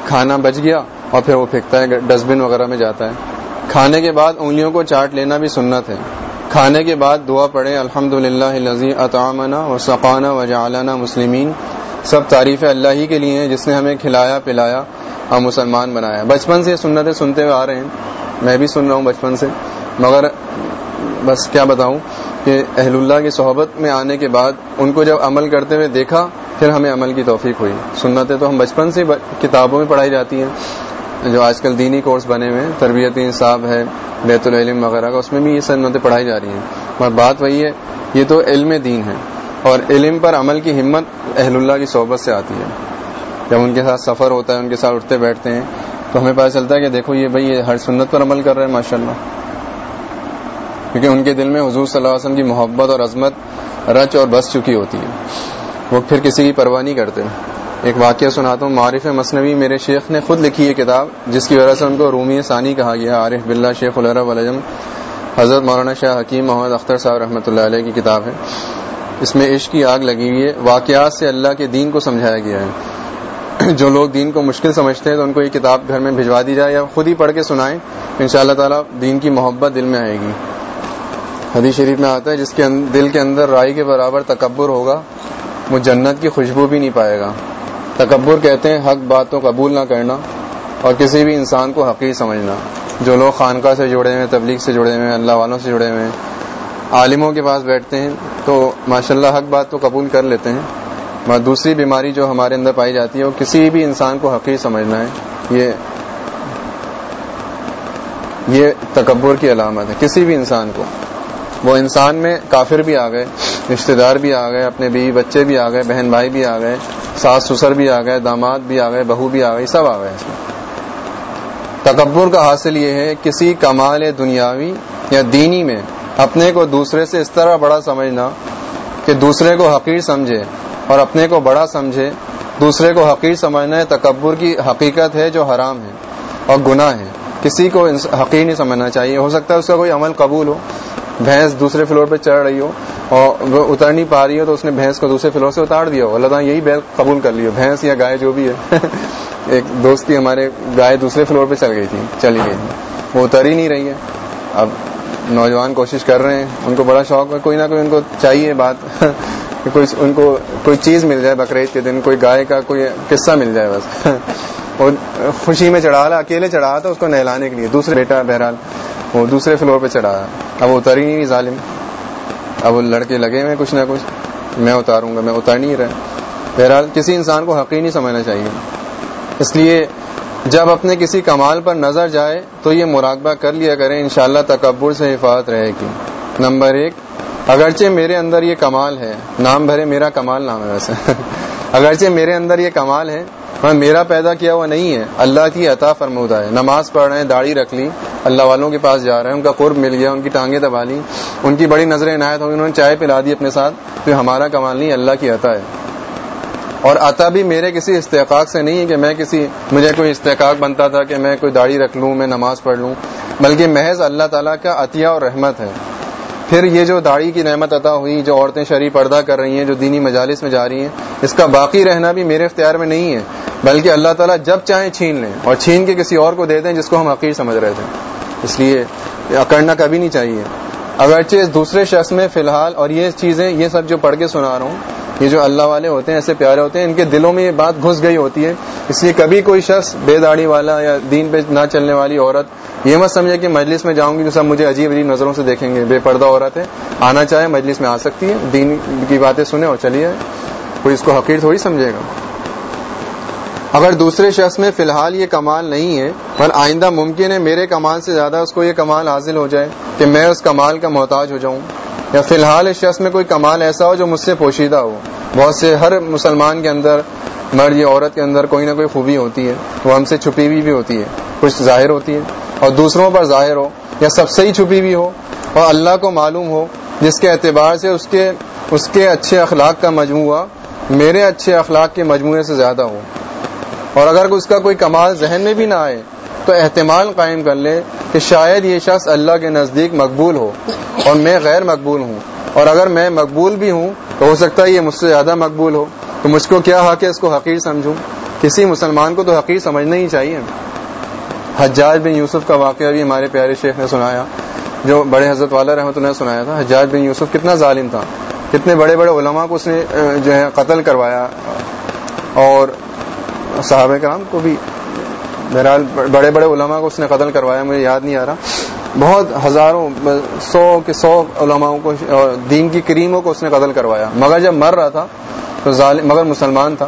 کھانا بچ گیا۔ اور پھر وہ پھینکتا ہے ڈسٹ بن وغیرہ میں جاتا ہے۔ کھانے کے بعد انگلیوں کو چاٹ لینا بھی سنت ہے۔ کھانے کے بعد دعا پڑھیں الحمد للہ اطامنا و سقانہ و جعلانہ مسلمین۔ سب تعریف اللہ ہی کے لیے ہیں، جس نے ہمیں کھلایا، پلایا اور مسلمان بنایا۔ بچپن سے سنتیں سنتے ہوئے آ رہے ہیں۔ میں بھی سن رہا ہوں بچپن سے۔ مگر بس کیا بتاؤں کہ اہل اللہ کی صحبت میں آنے کے بعد ان کو جب عمل کرتے ہوئے دیکھا، پھر ہمیں عمل کی توفیق ہوئی۔ سنتیں تو ہم بچپن سے کتابوں میں پڑھائی جاتی ہیں۔ جو آج کل دینی کورس بنے ہوئے ہیں، تربیتی انصاف ہے، بیت العلم وغیرہ کا، اس میں بھی یہ سنتیں پڑھائی جا رہی ہیں۔ اور بات وہی ہے، یہ تو علم دین ہے۔ اور علم پر عمل کی ہمت اہل اللہ کی صحبت سے آتی ہے۔ جب ان کے ساتھ سفر ہوتا ہے، ان کے ساتھ اٹھتے بیٹھتے ہیں، تو ہمیں پتہ چلتا ہے کہ دیکھو، یہ بھائی ہر سنت پر عمل کر رہے ہیں ماشاء اللہ کیونکہ ان کے دل میں حضور صلی اللہ علیہ وسلم کی محبت اور عظمت رچ اور بس چکی ہوتی ہے۔ وہ پھر کسی کی پرواہ نہیں کرتے۔ ایک واقعہ سناتا ہوں۔ معارف مصنوی میرے شیخ نے خود لکھی ہے کتاب، جس کی وجہ سے ان کو رومی ثانی کہا گیا۔ عارف بلّہ شیخ الرب الجم حضرت مولانا شاہ حکیم محمد اختر صاحب رحمۃ اللہ علیہ کی کتاب ہے۔ اس میں عشق کی آگ لگی ہوئی ہے۔ واقعات سے اللہ کے دین کو سمجھایا گیا ہے۔ جو لوگ دین کو مشکل سمجھتے ہیں، تو ان کو یہ کتاب گھر میں بھجوا دی جائے یا خود ہی پڑھ کے سنائیں ان شاء اللہ تعالیٰ دین کی محبت دل میں آئے گی۔ حدیث شریف میں آتا ہے، جس کے دل کے اندر رائی کے برابر تکبر ہوگا، وہ جنت کی خوشبو بھی نہیں پائے گا۔ تکبر کہتے ہیں، حق بات تو قبول نہ کرنا اور کسی بھی انسان کو حقیق سمجھنا۔ جو لوگ خانقاہ سے جڑے ہوئے تبلیغ سے جڑے ہوئے اللہ والوں سے جڑے ہوئے عالموں کے پاس بیٹھتے ہیں، تو ماشاء اللہ حق بات تو قبول کر لیتے ہیں۔ مگر دوسری بیماری جو ہمارے اندر پائی جاتی ہے، وہ کسی بھی انسان کو حقیق سمجھنا ہے۔ یہ یہ تکبر کی علامت ہے، کسی بھی انسان کو۔ وہ انسان میں کافر بھی آ گئے رشتے دار بھی آ گئے، اپنے بیوی بچے بھی آ گئے، بہن بھائی بھی آ گئے۔ ساس سسر بھی آ گئے، داماد بھی آ گئے، بہو بھی آ گئی سب آ گئے۔ اس میں تکبر کا حاصل یہ ہے، کسی کمال دنیاوی یا دینی میں اپنے کو دوسرے سے اس طرح بڑا سمجھنا کہ دوسرے کو حقیر سمجھے اور اپنے کو بڑا سمجھے، دوسرے کو حقیر سمجھنا ہے تکبر کی حقیقت ہے جو حرام ہے اور گناہ ہے۔ کسی کو حقیر نہیں سمجھنا چاہیے، ہو سکتا ہے اس کا کوئی عمل قبول ہو۔ بھینس دوسرے فلور پہ چڑھ رہی ہو اور وہ اتر نہیں پا رہی ہو تو اس نے بھینس کو دوسرے فلور سے اتار دیا ہو۔ اللہ تعالیٰ یہی بیل قبول کر لی ہو بھینس یا گائے جو بھی ہے۔ ایک دوست کی ہمارے گائے دوسرے فلور پہ چل گئی تھی، چلی گئی تھی۔ وہ اتر ہی نہیں رہی ہے۔ اب نوجوان کوشش کر رہے ہیں۔ ان کو بڑا شوق ہے۔ کوئی نہ کوئی ان کو چاہیے بات۔ کوئی ان کو کوئی چیز مل جائے بقرعید کے دن، کوئی گائے کا کوئی قصہ مل جائے بس۔ اور خوشی میں چڑھا رہا اکیلے چڑھا تھا اس کو نہلانے کے لیے۔ دوسرے بیٹا بہرحال، وہ دوسرے فلور پہ چڑھا۔ اب وہ اتر ہی نہیں ظالم۔ اب وہ لڑکے لگے ہوئے کچھ نہ کچھ۔ میں اتاروں گا، میں اتر نہیں رہا۔ بہرحال، کسی انسان کو حقیقی نہیں سمجھنا چاہیے۔ اس لیے جب اپنے کسی کمال پر نظر جائے تو یہ مراقبہ کر لیا کریں، انشاءاللہ تکبر سے حفاظت رہے گی۔ نمبر ایک، اگرچہ میرے اندر یہ کمال ہے، نام بھرے میرا کمال نام ہے ویسے۔ اگرچہ میرے اندر یہ کمال ہے ہاں، میرا پیدا کیا ہوا نہیں ہے۔ اللہ کی عطا فرمودہ ہے۔ نماز پڑھ رہے ہیں، داڑھی رکھ لی۔ اللہ والوں کے پاس جا رہے ہیں، ان کا قرب مل گیا، ان کی ٹانگیں دبا لی ان کی بڑی نظریں عنایت ہوئی انہوں نے چائے پلا دی اپنے ساتھ۔ تو ہمارا کمال نہیں، اللہ کی عطا ہے۔ اور عطا بھی میرے کسی استحقاق سے نہیں ہے کہ میں کسی، مجھے کوئی استحقاق بنتا تھا کہ میں کوئی داڑھی رکھ لوں، میں نماز پڑھ لوں۔ بلکہ محض اللہ تعالیٰ کا عطیہ اور رحمت ہے۔ پھر یہ جو داڑھی کی نعمت عطا ہوئی، جو عورتیں شرح پردہ کر رہی ہیں، جو دینی مجالس میں جا رہی ہیں، اس کا باقی رہنا بھی میرے اختیار میں نہیں ہے۔ بلکہ اللہ تعالیٰ جب چاہیں چھین لیں اور چھین کے کسی اور کو دے دیں جس کو ہم عقیر سمجھ رہے تھے۔ اس لیے اکڑنا کبھی نہیں چاہیے۔ اگرچہ اس دوسرے شخص میں فی الحال اور یہ چیزیں، یہ سب جو پڑھ کے سنا رہا ہوں، یہ جو اللہ والے ہوتے ہیں، ایسے پیارے ہوتے ہیں، ان کے دلوں میں یہ بات گھس گئی ہوتی ہے۔ اس لیے کبھی کوئی شخص بے داڑھی والا یا دین پہ نہ چلنے والی عورت، یہ مت سمجھے کہ مجلس میں جاؤں گی تو سب مجھے عجیب عجیب نظروں سے دیکھیں گے۔ بے پردہ عورت ہے، آنا چاہے، مجلس میں آ سکتی ہے، دین کی باتیں سنے اور چلیے۔ کوئی اس کو حقیر تھوڑی سمجھے گا۔ اگر دوسرے شخص میں فی الحال یہ کمال نہیں ہے پر آئندہ ممکن ہے میرے کمال سے زیادہ اس کو یہ کمال حاصل ہو جائے کہ میں اس کمال کا محتاج ہو جاؤں۔ یا فی الحال اس شخص میں کوئی کمال ایسا ہو جو مجھ سے پوشیدہ ہو۔ بہت سے ہر مسلمان کے اندر مرد یا عورت کے اندر کوئی نہ کوئی خوبی ہوتی ہے۔ وہ ہم سے چھپی ہوئی بھی ہوتی ہے۔ کچھ ظاہر ہوتی ہے اور دوسروں پر ظاہر ہو یا سب سے ہی چھپی ہوئی ہو اور اللہ کو معلوم ہو، جس کے اعتبار سے اس کے اس کے اچھے اخلاق کا مجموعہ میرے اچھے اخلاق کے مجموعے سے زیادہ ہو۔ اور اگر اس کا کوئی کمال ذہن میں بھی نہ آئے، تو احتمال قائم کر لے کہ شاید یہ شخص اللہ کے نزدیک مقبول ہو اور میں غیر مقبول ہوں۔ اور اگر میں مقبول بھی ہوں، تو ہو سکتا ہے یہ مجھ سے زیادہ مقبول ہو۔ تو مجھ کو کیا حق ہے اس کو حقیر سمجھوں؟ کسی مسلمان کو تو حقیر سمجھنا ہی چاہیے۔ حجاج بن یوسف کا واقعہ بھی ہمارے پیارے شیخ نے سنایا، جو بڑے حضرت والا رحمۃ اللہ نے سنایا تھا۔ حجاج بن یوسف کتنا ظالم تھا۔ کتنے بڑے بڑے علماء کو اس نے، جو ہے، قتل کروایا اور صحابہ کرام کو بھی بہرحال بڑے بڑے علماء کو اس نے قتل کروایا، مجھے یاد نہیں آ رہا۔ بہت ہزاروں، سو کے سو علماء کو دین کی کریموں کو اس نے قتل کروایا۔ مگر جب مر رہا تھا تو ظالم، مگر مسلمان تھا۔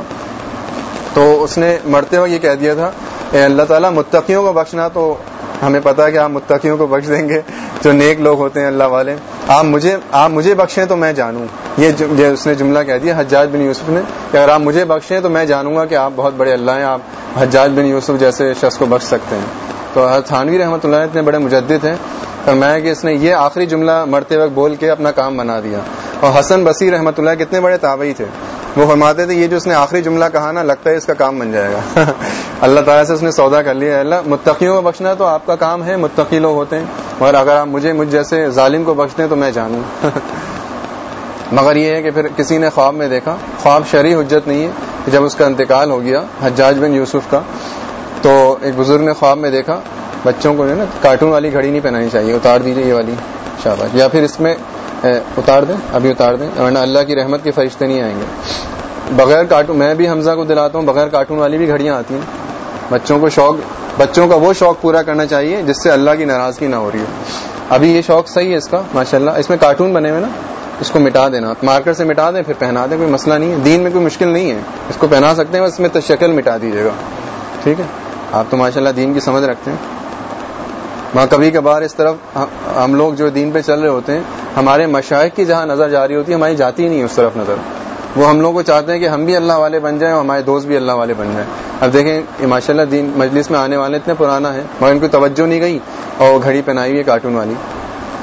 تو اس نے مرتے ہوئے یہ کہہ دیا تھا، اے اللہ تعالیٰ، متقیوں کو بخشنا تو ہمیں پتا ہے کہ آپ متقیوں کو بخش دیں گے، جو نیک لوگ ہوتے ہیں اللہ والے۔ آپ مجھے آپ مجھے بخشیں تو میں جانوں۔ یہ اس نے جملہ کہہ دیا، حجاج بن یوسف نے۔ کہ اگر آپ مجھے بخشیں تو میں جانوں گا کہ آپ بہت بڑے اللہ ہیں، آپ حجاج بن یوسف جیسے شخص کو بخش سکتے ہیں۔ تو تھانوی رحمۃ اللہ اتنے بڑے مجدد ہیں۔ فرمایا کہ اس نے یہ آخری جملہ مرتے وقت بول کے اپنا کام بنا دیا۔ اور حسن بصیر رحمۃ اللہ کتنے بڑے تابعی تھے۔ وہ فرماتے تھے، یہ جو اس نے آخری جملہ کہا نا، لگتا ہے اس کا کام بن جائے گا۔ اللہ تعالیٰ سے اس نے سودا کر لیا اللہ، متقیوں کو بخشنا تو آپ کا کام ہے، متقی لوگ ہوتے ہیں۔ اور اگر آپ مجھے، مجھ جیسے ظالم کو بخش دیں تو میں جانوں۔ مگر یہ ہے کہ پھر کسی نے خواب میں دیکھا، خواب شرعی حجت نہیں ہے کہ جب اس کا انتقال ہو گیا حجاج بن یوسف کا، تو ایک بزرگ نے خواب میں دیکھا، بچوں کو جو ہے نا، کارٹون والی گھڑی نہیں پہنانی چاہیے، اتار دیجیے یہ والی، شاباش۔ یا پھر اس میں اتار دیں، ابھی اتار دیں، ورنہ اللہ کی رحمت کے فرشتے نہیں آئیں گے۔ بغیر کارٹون، میں بھی حمزہ کو دلاتا ہوں، بغیر کارٹون والی بھی گھڑیاں آتی ہیں۔ بچوں کو شوق، بچوں کا وہ شوق پورا کرنا چاہیے جس سے اللہ کی ناراضگی نہ ہو رہی ہو۔ ابھی یہ شوق صحیح ہے اس کا ماشاء اللہ اس میں کارٹون بنے ہوئے نا، اس کو مٹا دینا۔ مارکر سے مٹا دیں، پھر پہنا دیں، کوئی مسئلہ نہیں ہے۔ دین میں کوئی مشکل نہیں ہے۔ اس کو پہنا سکتے ہیں، بس میں شکل مٹا دیجیے گا۔ ٹھیک ہے؟ آپ تو ماشاء اللہ دین کی سمجھ رکھتے ہیں۔ وہاں کبھی کبھار اس طرف ہم لوگ جو دین پہ چل رہے ہوتے ہیں، ہمارے مشائق کی جہاں نظر جا رہی ہوتی ہے، ہماری جاتی ہی نہیں اس طرف نظر۔ وہ ہم لوگ کو چاہتے ہیں کہ ہم بھی اللہ والے بن جائیں اور ہمارے دوست بھی اللہ والے بن جائیں۔ اب دیکھیں ماشاء اللہ دین مجلس میں آنے والے اتنے پرانا ہے مگر ان کو توجہ نہیں گئی اور گھڑی پہنائی ہوئی ہے کارٹون والی۔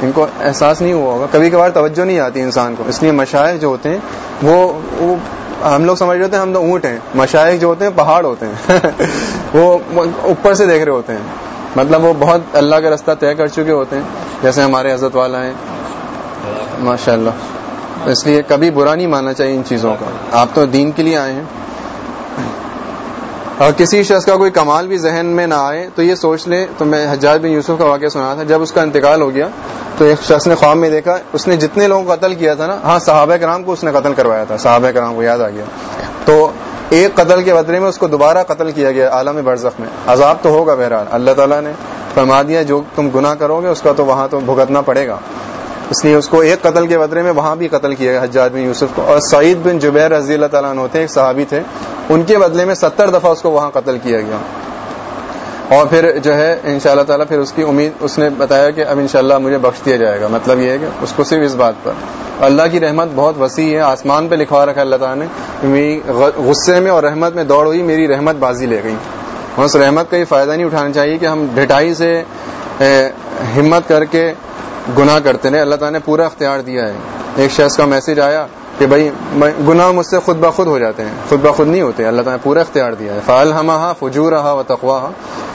ان کو احساس نہیں ہوا ہوگا۔ کبھی کبھار توجہ نہیں آتی انسان کو۔ اس لیے مشائق جو ہوتے ہیں، وہ ہم لوگ سمجھ رہے ہوتے ہیں ہم تو اونٹ ہیں۔ مشائق جو ہوتے ہیں، پہاڑ ہوتے ہیں۔ وہ اوپر سے دیکھ رہے ہوتے ہیں۔ مطلب وہ بہت اللہ کا رستہ طے کر چکے ہوتے ہیں، جیسے ہمارے حضرت والا ہیں۔ ماشاء اللہ اس لیے کبھی برا نہیں ماننا چاہیے ان چیزوں کا آپ تو دین کے لیے آئے ہیں۔ اور کسی شخص کا کوئی کمال بھی ذہن میں نہ آئے تو یہ سوچ لے۔ تو میں حجاج بن یوسف کا واقعہ سنا تھا۔ جب اس کا انتقال ہو گیا تو ایک شخص نے خواب میں دیکھا، اس نے جتنے لوگوں کو قتل کیا تھا نا ہاں صحابہ کرام کو اس نے قتل کروایا تھا، صحابہ کرام کو یاد آ گیا۔ تو ایک قتل کے بدلے میں اس کو دوبارہ قتل کیا گیا عالم برزخ میں۔ عذاب تو ہوگا بہرحال۔ اللہ تعالیٰ نے فرما دیا، جو تم گناہ کرو گے، اس کا تو وہاں تو بھگتنا پڑے گا۔ اس لیے اس کو ایک قتل کے بدلے میں وہاں بھی قتل کیا گیا، حجاج بن یوسف کو۔ اور سعید بن جبیر رضی اللہ تعالیٰ عنہ تھے، ایک صحابی تھے، ان کے بدلے میں ستر دفعہ اس کو وہاں قتل کیا گیا۔ اور پھر جو ہے ان شاء اللہ تعالیٰ پھر اس کی امید، اس نے بتایا کہ اب انشاءاللہ مجھے بخش دیا جائے گا۔ مطلب یہ ہے کہ اس کو صرف اس بات پر۔ اللہ کی رحمت بہت وسیع ہے، آسمان پہ لکھوا رکھا اللہ تعالیٰ نے۔ میری غصے میں اور رحمت میں دوڑ ہوئی، میری رحمت بازی لے گئی۔ اس رحمت کا یہ فائدہ نہیں اٹھانا چاہیے کہ ہم ڈھٹائی سے ہمت کر کے گناہ کرتے رہے۔ اللہ تعالیٰ نے پورا اختیار دیا ہے۔ ایک شخص کا میسج آیا کہ بھائی گناہ مجھ سے خود بخود ہو جاتے ہیں۔ خود بخود نہیں ہوتے۔ اللہ تعالیٰ نے پورا اختیار دیا ہے۔ فعال ہما فجور رہا و تقوا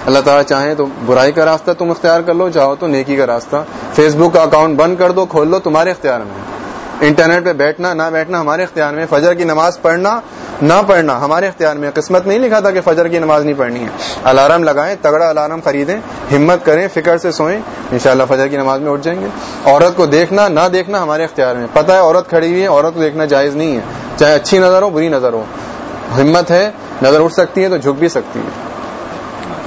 اللہ تعالیٰ چاہیں تو برائی کا راستہ تم اختیار کر لو، چاہو تو نیکی کا راستہ۔ فیس بک کا اکاؤنٹ بند کر دو، کھول لو، تمہارے اختیار میں انٹرنیٹ پہ بیٹھنا، نہ بیٹھنا، ہمارے اختیار میں فجر کی نماز پڑھنا، نہ پڑھنا، ہمارے اختیار میں قسمت نہیں لکھا تھا کہ فجر کی نماز نہیں پڑھنی ہے۔ الارم لگائیں، تگڑا الارم خریدیں، ہمت کریں، فکر سے سوئیں، انشاءاللہ فجر کی نماز میں اٹھ جائیں گے۔ عورت کو دیکھنا، نہ دیکھنا ہمارے اختیار میں۔ پتہ ہے عورت کھڑی ہوئی ہے، عورت کو دیکھنا جائز نہیں ہے۔ چاہے اچھی نظر ہو، بری نظر ہو۔ ہمت ہے، نظر اٹھ سکتی ہے تو جھک بھی سکتی ہے۔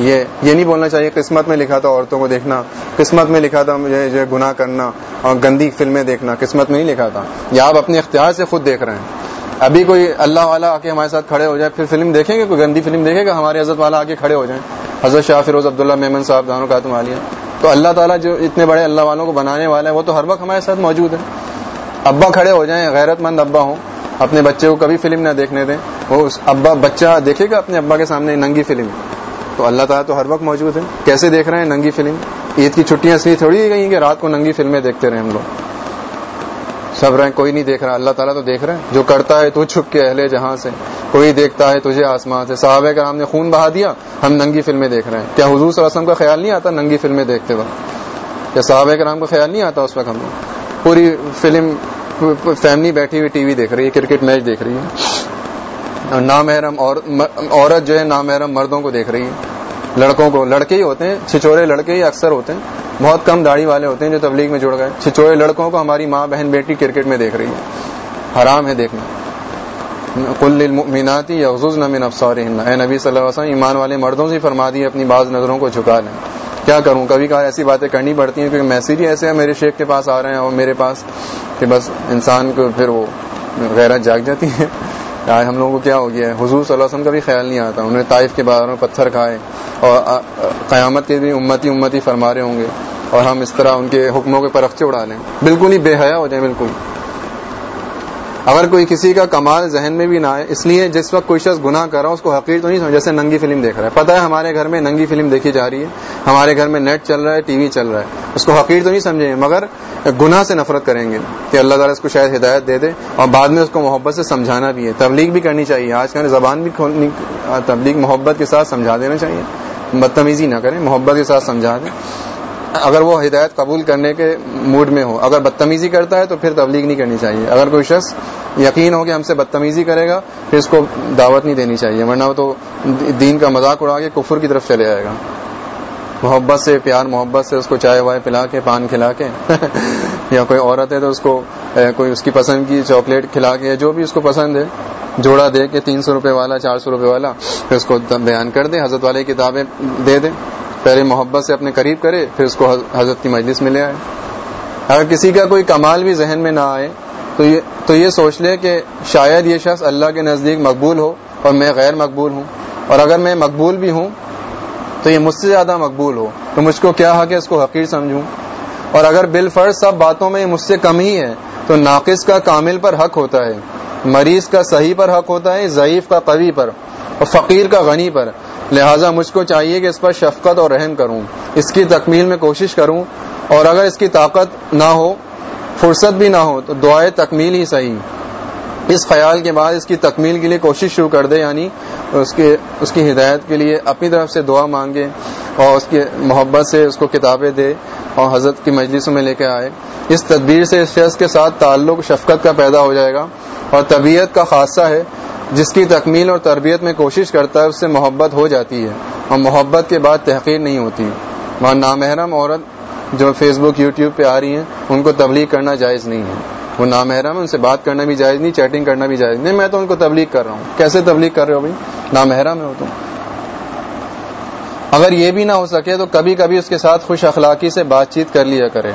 یہ یہ نہیں بولنا چاہیے قسمت میں لکھا تھا عورتوں کو دیکھنا، قسمت میں لکھا تھا مجھے جو گناہ کرنا اور گندی فلمیں دیکھنا، قسمت میں نہیں لکھا تھا۔ یا آپ اپنے اختیار سے خود دیکھ رہے ہیں۔ ابھی کوئی اللہ والا آ کے ہمارے ساتھ کھڑے ہو جائے، پھر فلم دیکھیں گے؟ کوئی گندی فلم دیکھے گا؟ ہمارے حضرت والا آ کے کھڑے ہو جائیں۔ حضرت شاہ فیروز عبداللہ میمن صاحب دانوں کا تم عالیہ۔ تو اللہ تعالیٰ جو اتنے بڑے اللہ والوں کو بنانے والا ہے وہ تو ہر وقت ہمارے ساتھ موجود ہے ابا کھڑے ہو جائیں غیرت مند ابا ہوں، اپنے بچے کو کبھی فلم نہ دیکھنے دیں۔ وہ ابا، بچہ دیکھے گا اپنے ابا کے سامنے ننگی فلم۔ تو اللہ تعالیٰ تو ہر وقت موجود ہے کیسے دیکھ رہے ہیں ننگی فلم؟ عید کی چھٹیاں اس لیے تھوڑی گئی کہ رات کو ننگی فلمیں دیکھتے رہے ہم لوگ۔ سب رہے کوئی نہیں دیکھ رہا۔ اللہ تعالیٰ تو دیکھ رہے ہیں جو کرتا ہے تو چھپ کے اہل جہاں سے۔ کوئی دیکھتا ہے تجھے آسمان سے۔ صحابہ کرام نے خون بہا دیا، ہم ننگی فلمیں دیکھ رہے ہیں۔ کیا حضور صلی اللہ علیہ وسلم کا خیال نہیں آتا ننگی فلمیں دیکھتے وقت؟ کیا صحابہ کرام کا خیال نہیں آتا اس وقت ہم لوگ؟ پوری فلم، فیملی بیٹھی ہوئی ٹی وی دیکھ رہی ہے، کرکٹ میچ دیکھ رہی ہے۔ نامحرم عورت جو ہے نامحرم مردوں کو دیکھ رہی ہے۔ لڑکوں کو، لڑکے ہی ہوتے ہیں، چھچورے لڑکے ہی اکثر ہوتے ہیں۔ بہت کم داڑھی والے ہوتے ہیں جو تبلیغ میں جڑ گئے۔ چھچورے لڑکوں کو ہماری ماں، بہن، بیٹی کرکٹ میں دیکھ رہی ہے۔ حرام ہے دیکھنا۔ کل میناتی افزوز نمین افسار اے نبی صلی اللہ علیہ وسلم، ایمان والے مردوں سے فرما دی اپنی بعض نظروں کو جھکا لیں۔ کیا کروں؟ کبھی کبھار ایسی باتیں کرنی پڑتی ہیں کیونکہ میسیج ہی ایسے ہیں، میرے شیخ کے پاس آ رہے ہیں اور میرے پاس کہ بس انسان کو پھر وہ غیرت جاگ جاتی ہے۔ آج ہم لوگوں کو کیا ہو گیا ہے؟ حضور صلی اللہ علیہ وسلم کا بھی خیال نہیں آتا۔ انہوں نے طائف کے بازاروں میں پتھر کھائے اور قیامت کے بھی امتی امتی فرما رہے ہوں گے اور ہم اس طرح ان کے حکموں کے پرخچے اڑا لیں۔ بالکل ہی بے حیا ہو جائیں، بالکل۔ اگر کوئی کسی کا کمال ذہن میں بھی نہ آئے، اس لیے جس وقت کوئی شخص گناہ کر رہا ہے، اس کو حقیق تو نہیں سمجھ، جیسے ننگی فلم دیکھ رہا ہے۔ پتہ ہے ہمارے گھر میں ننگی فلم دیکھی جا رہی ہے، ہمارے گھر میں نیٹ چل رہا ہے، ٹی وی چل رہا ہے۔ اس کو حقیق تو نہیں سمجھیں مگر گناہ سے نفرت کریں گے کہ اللہ تعالیٰ اس کو شاید ہدایت دے دے اور بعد میں اس کو محبت سے سمجھانا بھی ہے۔ تبلیغ بھی کرنی چاہیے۔ آج کل زبان بھی کھولنی تبلیغ محبت کے ساتھ سمجھا دینا چاہیے۔ بدتمیزی نہ کریں، محبت کے ساتھ سمجھا دیں۔ اگر وہ ہدایت قبول کرنے کے موڈ میں ہو۔ اگر بدتمیزی کرتا ہے تو پھر تبلیغ نہیں کرنی چاہیے۔ اگر کوئی شخص یقین ہو کہ ہم سے بدتمیزی کرے گا، پھر اس کو دعوت نہیں دینی چاہیے، ورنہ تو دین کا مذاق اڑا کے کفر کی طرف چلے جائے گا۔ محبت سے پیار، محبت سے اس کو چائے وائے پلا کے، پان کھلا کے۔ یا کوئی عورت ہے تو اس کو کوئی اس کی پسند کی چاکلیٹ کھلا کے جو بھی اس کو پسند ہے، جوڑا دے کے، تین سو روپے والا، چار سو روپے والا، پھر اس کو بیان کر دے، حضرت والی کتابیں دے دیں پہلے محبت سے اپنے قریب کرے، پھر اس کو حضرت کی مجلس میں لے آئے۔ اگر کسی کا کوئی کمال بھی ذہن میں نہ آئے، تو یہ تو یہ سوچ لے کہ شاید یہ شخص اللہ کے نزدیک مقبول ہو اور میں غیر مقبول ہوں۔ اور اگر میں مقبول بھی ہوں، تو یہ مجھ سے زیادہ مقبول ہو۔ تو مجھ کو کیا حق ہے اس کو حقیر سمجھوں؟ اور اگر بال فرض سب باتوں میں مجھ سے کم ہی ہے، تو ناقص کا کامل پر حق ہوتا ہے، مریض کا صحیح پر حق ہوتا ہے، ضعیف کا قوی پر، اور فقیر کا غنی پر۔ لہٰذا مجھ کو چاہیے کہ اس پر شفقت اور رحم کروں، اس کی تکمیل میں کوشش کروں، اور اگر اس کی طاقت نہ ہو، فرصت بھی نہ ہو، تو دعائیں تکمیل ہی صحیح۔ اس خیال کے بعد اس کی تکمیل کے لیے کوشش شروع کر دے یعنی اس کے، اس کی ہدایت کے لیے اپنی طرف سے دعا مانگے اور اس کی محبت سے اس کو کتابیں دے اور حضرت کی مجلسوں میں لے کے آئے۔ اس تدبیر سے اس شخص کے ساتھ تعلق، شفقت کا پیدا ہو جائے گا اور طبیعت کا خاصہ ہے جس کی تکمیل اور تربیت میں کوشش کرتا ہے، اس سے محبت ہو جاتی ہے اور محبت کے بعد تحقیر نہیں ہوتی۔ وہاں نامحرم عورت جو فیس بک یوٹیوب پہ آ رہی ہیں، ان کو تبلیغ کرنا جائز نہیں ہے۔ وہ نامحرم ہے ان سے بات کرنا بھی جائز نہیں، چیٹنگ کرنا بھی جائز نہیں۔ میں تو ان کو تبلیغ کر رہا ہوں۔ کیسے تبلیغ کر رہے ہو بھائی؟ نامحرم ہے وہ تو۔ اگر یہ بھی نہ ہو سکے تو کبھی کبھی اس کے ساتھ خوش اخلاقی سے بات چیت کر لیا کرے۔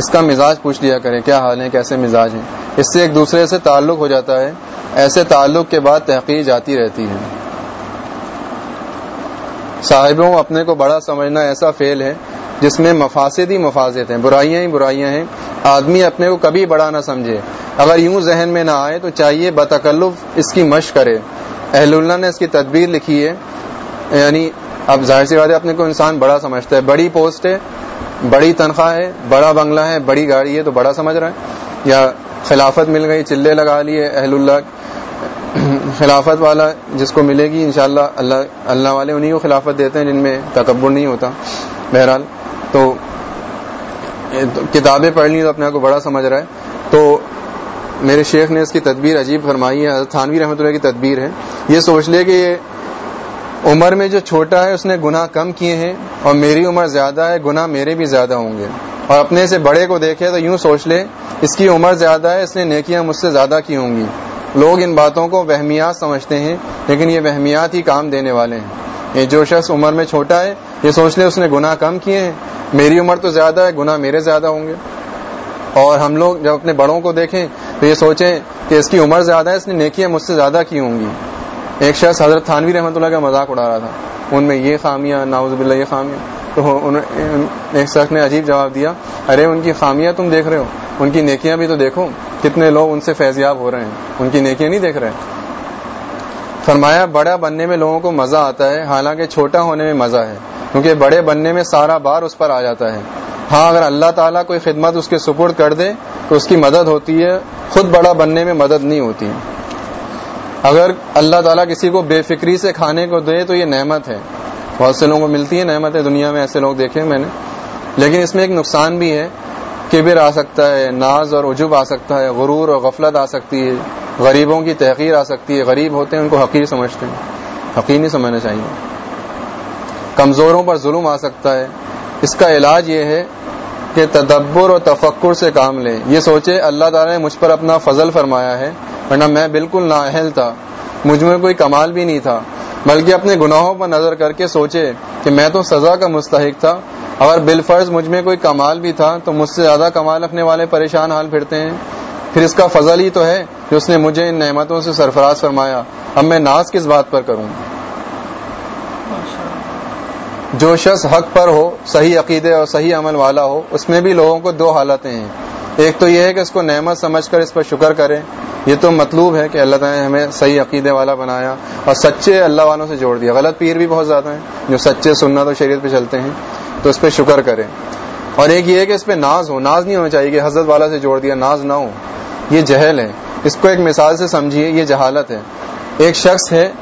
اس کا مزاج پوچھ لیا کرے کیا حال ہے کیسے مزاج ہیں؟ اس سے ایک دوسرے سے تعلق ہو جاتا ہے۔ ایسے تعلق کے بعد تحقیق جاتی رہتی ہے۔ صاحبوں، اپنے کو بڑا سمجھنا ایسا فیل ہے جس میں مفاسد ہی مفاصد ہیں۔ برائیاں ہی برائیاں ہیں۔ آدمی اپنے کو کبھی بڑا نہ سمجھے۔ اگر یوں ذہن میں نہ آئے تو چاہیے بتکلف اس کی مشق کرے۔ اہل اللہ نے اس کی تدبیر لکھی ہے یعنی اب ظاہر سی بات ہے، اپنے کو انسان بڑا سمجھتا ہے۔ بڑی پوسٹ ہے، بڑی تنخواہ ہے، بڑا بنگلہ ہے، بڑی گاڑی ہے تو بڑا سمجھ رہا ہے۔ یا خلافت مل گئی، چلے لگا لیے اہل اللہ۔ خلافت والا جس کو ملے گی، انشاءاللہ اللہ اللہ والے انہیں کو خلافت دیتے ہیں جن میں تکبر نہیں ہوتا۔ بہرحال، تو کتابیں پڑھ لی تو اپنے آپ کو بڑا سمجھ رہا ہے۔ تو میرے شیخ نے اس کی تدبیر عجیب فرمائی ہے تھانوی رحمۃ اللہ کی تدبیر ہے۔ یہ سوچ لے کہ یہ عمر میں جو چھوٹا ہے، اس نے گناہ کم کیے ہیں اور میری عمر زیادہ ہے، گناہ میرے بھی زیادہ ہوں گے۔ اور اپنے سے بڑے کو دیکھے تو یوں سوچ لے، اس کی عمر زیادہ ہے، اس نے نیکیاں مجھ سے زیادہ کی ہوں گی۔ لوگ ان باتوں کو وہمیات سمجھتے ہیں، لیکن یہ وہمیات ہی کام دینے والے ہیں۔ یہ جو شخص عمر میں چھوٹا ہے، یہ سوچ لے، اس نے گناہ کم کیے ہیں۔ میری عمر تو زیادہ ہے، گناہ میرے زیادہ ہوں گے۔ اور ہم لوگ جب اپنے بڑوں کو دیکھیں تو یہ سوچیں کہ اس کی عمر زیادہ ہے، اس نے نیکیاں مجھ سے زیادہ کی ہوں گی۔ ایک شخص حضرت تھانوی رحمۃ اللہ کا مذاق اڑا رہا تھا۔ ان میں یہ خامیاں ناوز باللہ یہ خامیاں۔ تو ایک شخص نے عجیب جواب دیا، ارے ان کی خامیاں تم دیکھ رہے ہو، ان کی نیکیاں بھی تو دیکھو، کتنے لوگ ان سے فیضیاب ہو رہے ہیں۔ ان کی نیکیاں نہیں دیکھ رہے۔ فرمایا، بڑا بننے میں لوگوں کو مزہ آتا ہے، حالانکہ چھوٹا ہونے میں مزہ ہے، کیونکہ بڑے بننے میں سارا بار اس پر آ جاتا ہے۔ ہاں اگر اللہ تعالیٰ کوئی خدمت اس کے سپرد کر دے، تو اس کی مدد ہوتی ہے، خود بڑا بننے میں مدد نہیں ہوتی۔ اگر اللہ تعالیٰ کسی کو بے فکری سے کھانے کو دے تو یہ نعمت ہے۔ بہت سے لوگوں کو ملتی ہے نعمت ہے دنیا میں ایسے لوگ دیکھے میں نے۔ لیکن اس میں ایک نقصان بھی ہے کبر آ سکتا ہے، ناز اور عجب آ سکتا ہے، غرور اور غفلت آ سکتی ہے، غریبوں کی تحقیر آ سکتی ہے۔ غریب ہوتے ہیں، ان کو حقیر سمجھتے ہیں۔ حقیر نہیں سمجھنا چاہیے۔ کمزوروں پر ظلم آ سکتا ہے۔ اس کا علاج یہ ہے کہ تدبر اور تفکر سے کام لیں۔ یہ سوچے اللہ تعالیٰ نے مجھ پر اپنا فضل فرمایا ہے۔ ورنہ میں بالکل نااہل تھا۔ مجھ میں کوئی کمال بھی نہیں تھا، بلکہ اپنے گناہوں پر نظر کر کے سوچے کہ میں تو سزا کا مستحق تھا۔ اگر بالفرض مجھ میں کوئی کمال بھی تھا تو مجھ سے زیادہ کمال رکھنے والے پریشان حال پھرتے ہیں۔ پھر اس کا فضل ہی تو ہے کہ اس نے مجھے ان نعمتوں سے سرفراز فرمایا۔ اب میں ناز کس بات پر کروں؟ جو شخص حق پر ہو، صحیح عقیدے اور صحیح عمل والا ہو، اس میں بھی لوگوں کو دو حالتیں ہیں۔ ایک تو یہ ہے کہ اس کو نعمت سمجھ کر اس پر شکر کرے یہ تو مطلوب ہے کہ اللہ تعالیٰ نے ہمیں صحیح عقیدے والا بنایا اور سچے اللہ والوں سے جوڑ دیا۔ غلط پیر بھی بہت زیادہ ہیں جو سچے سننا تو شریعت پہ چلتے ہیں، تو اس پہ شکر کرے اور ایک یہ ہے کہ اس پہ ناز ہو، ناز نہیں ہونا چاہیے کہ حضرت والا سے جوڑ دیا، ناز نہ ہو۔ یہ جہل ہے۔ اس کو ایک مثال سے سمجھیے، یہ جہالت ہے۔ ایک شخص ہے،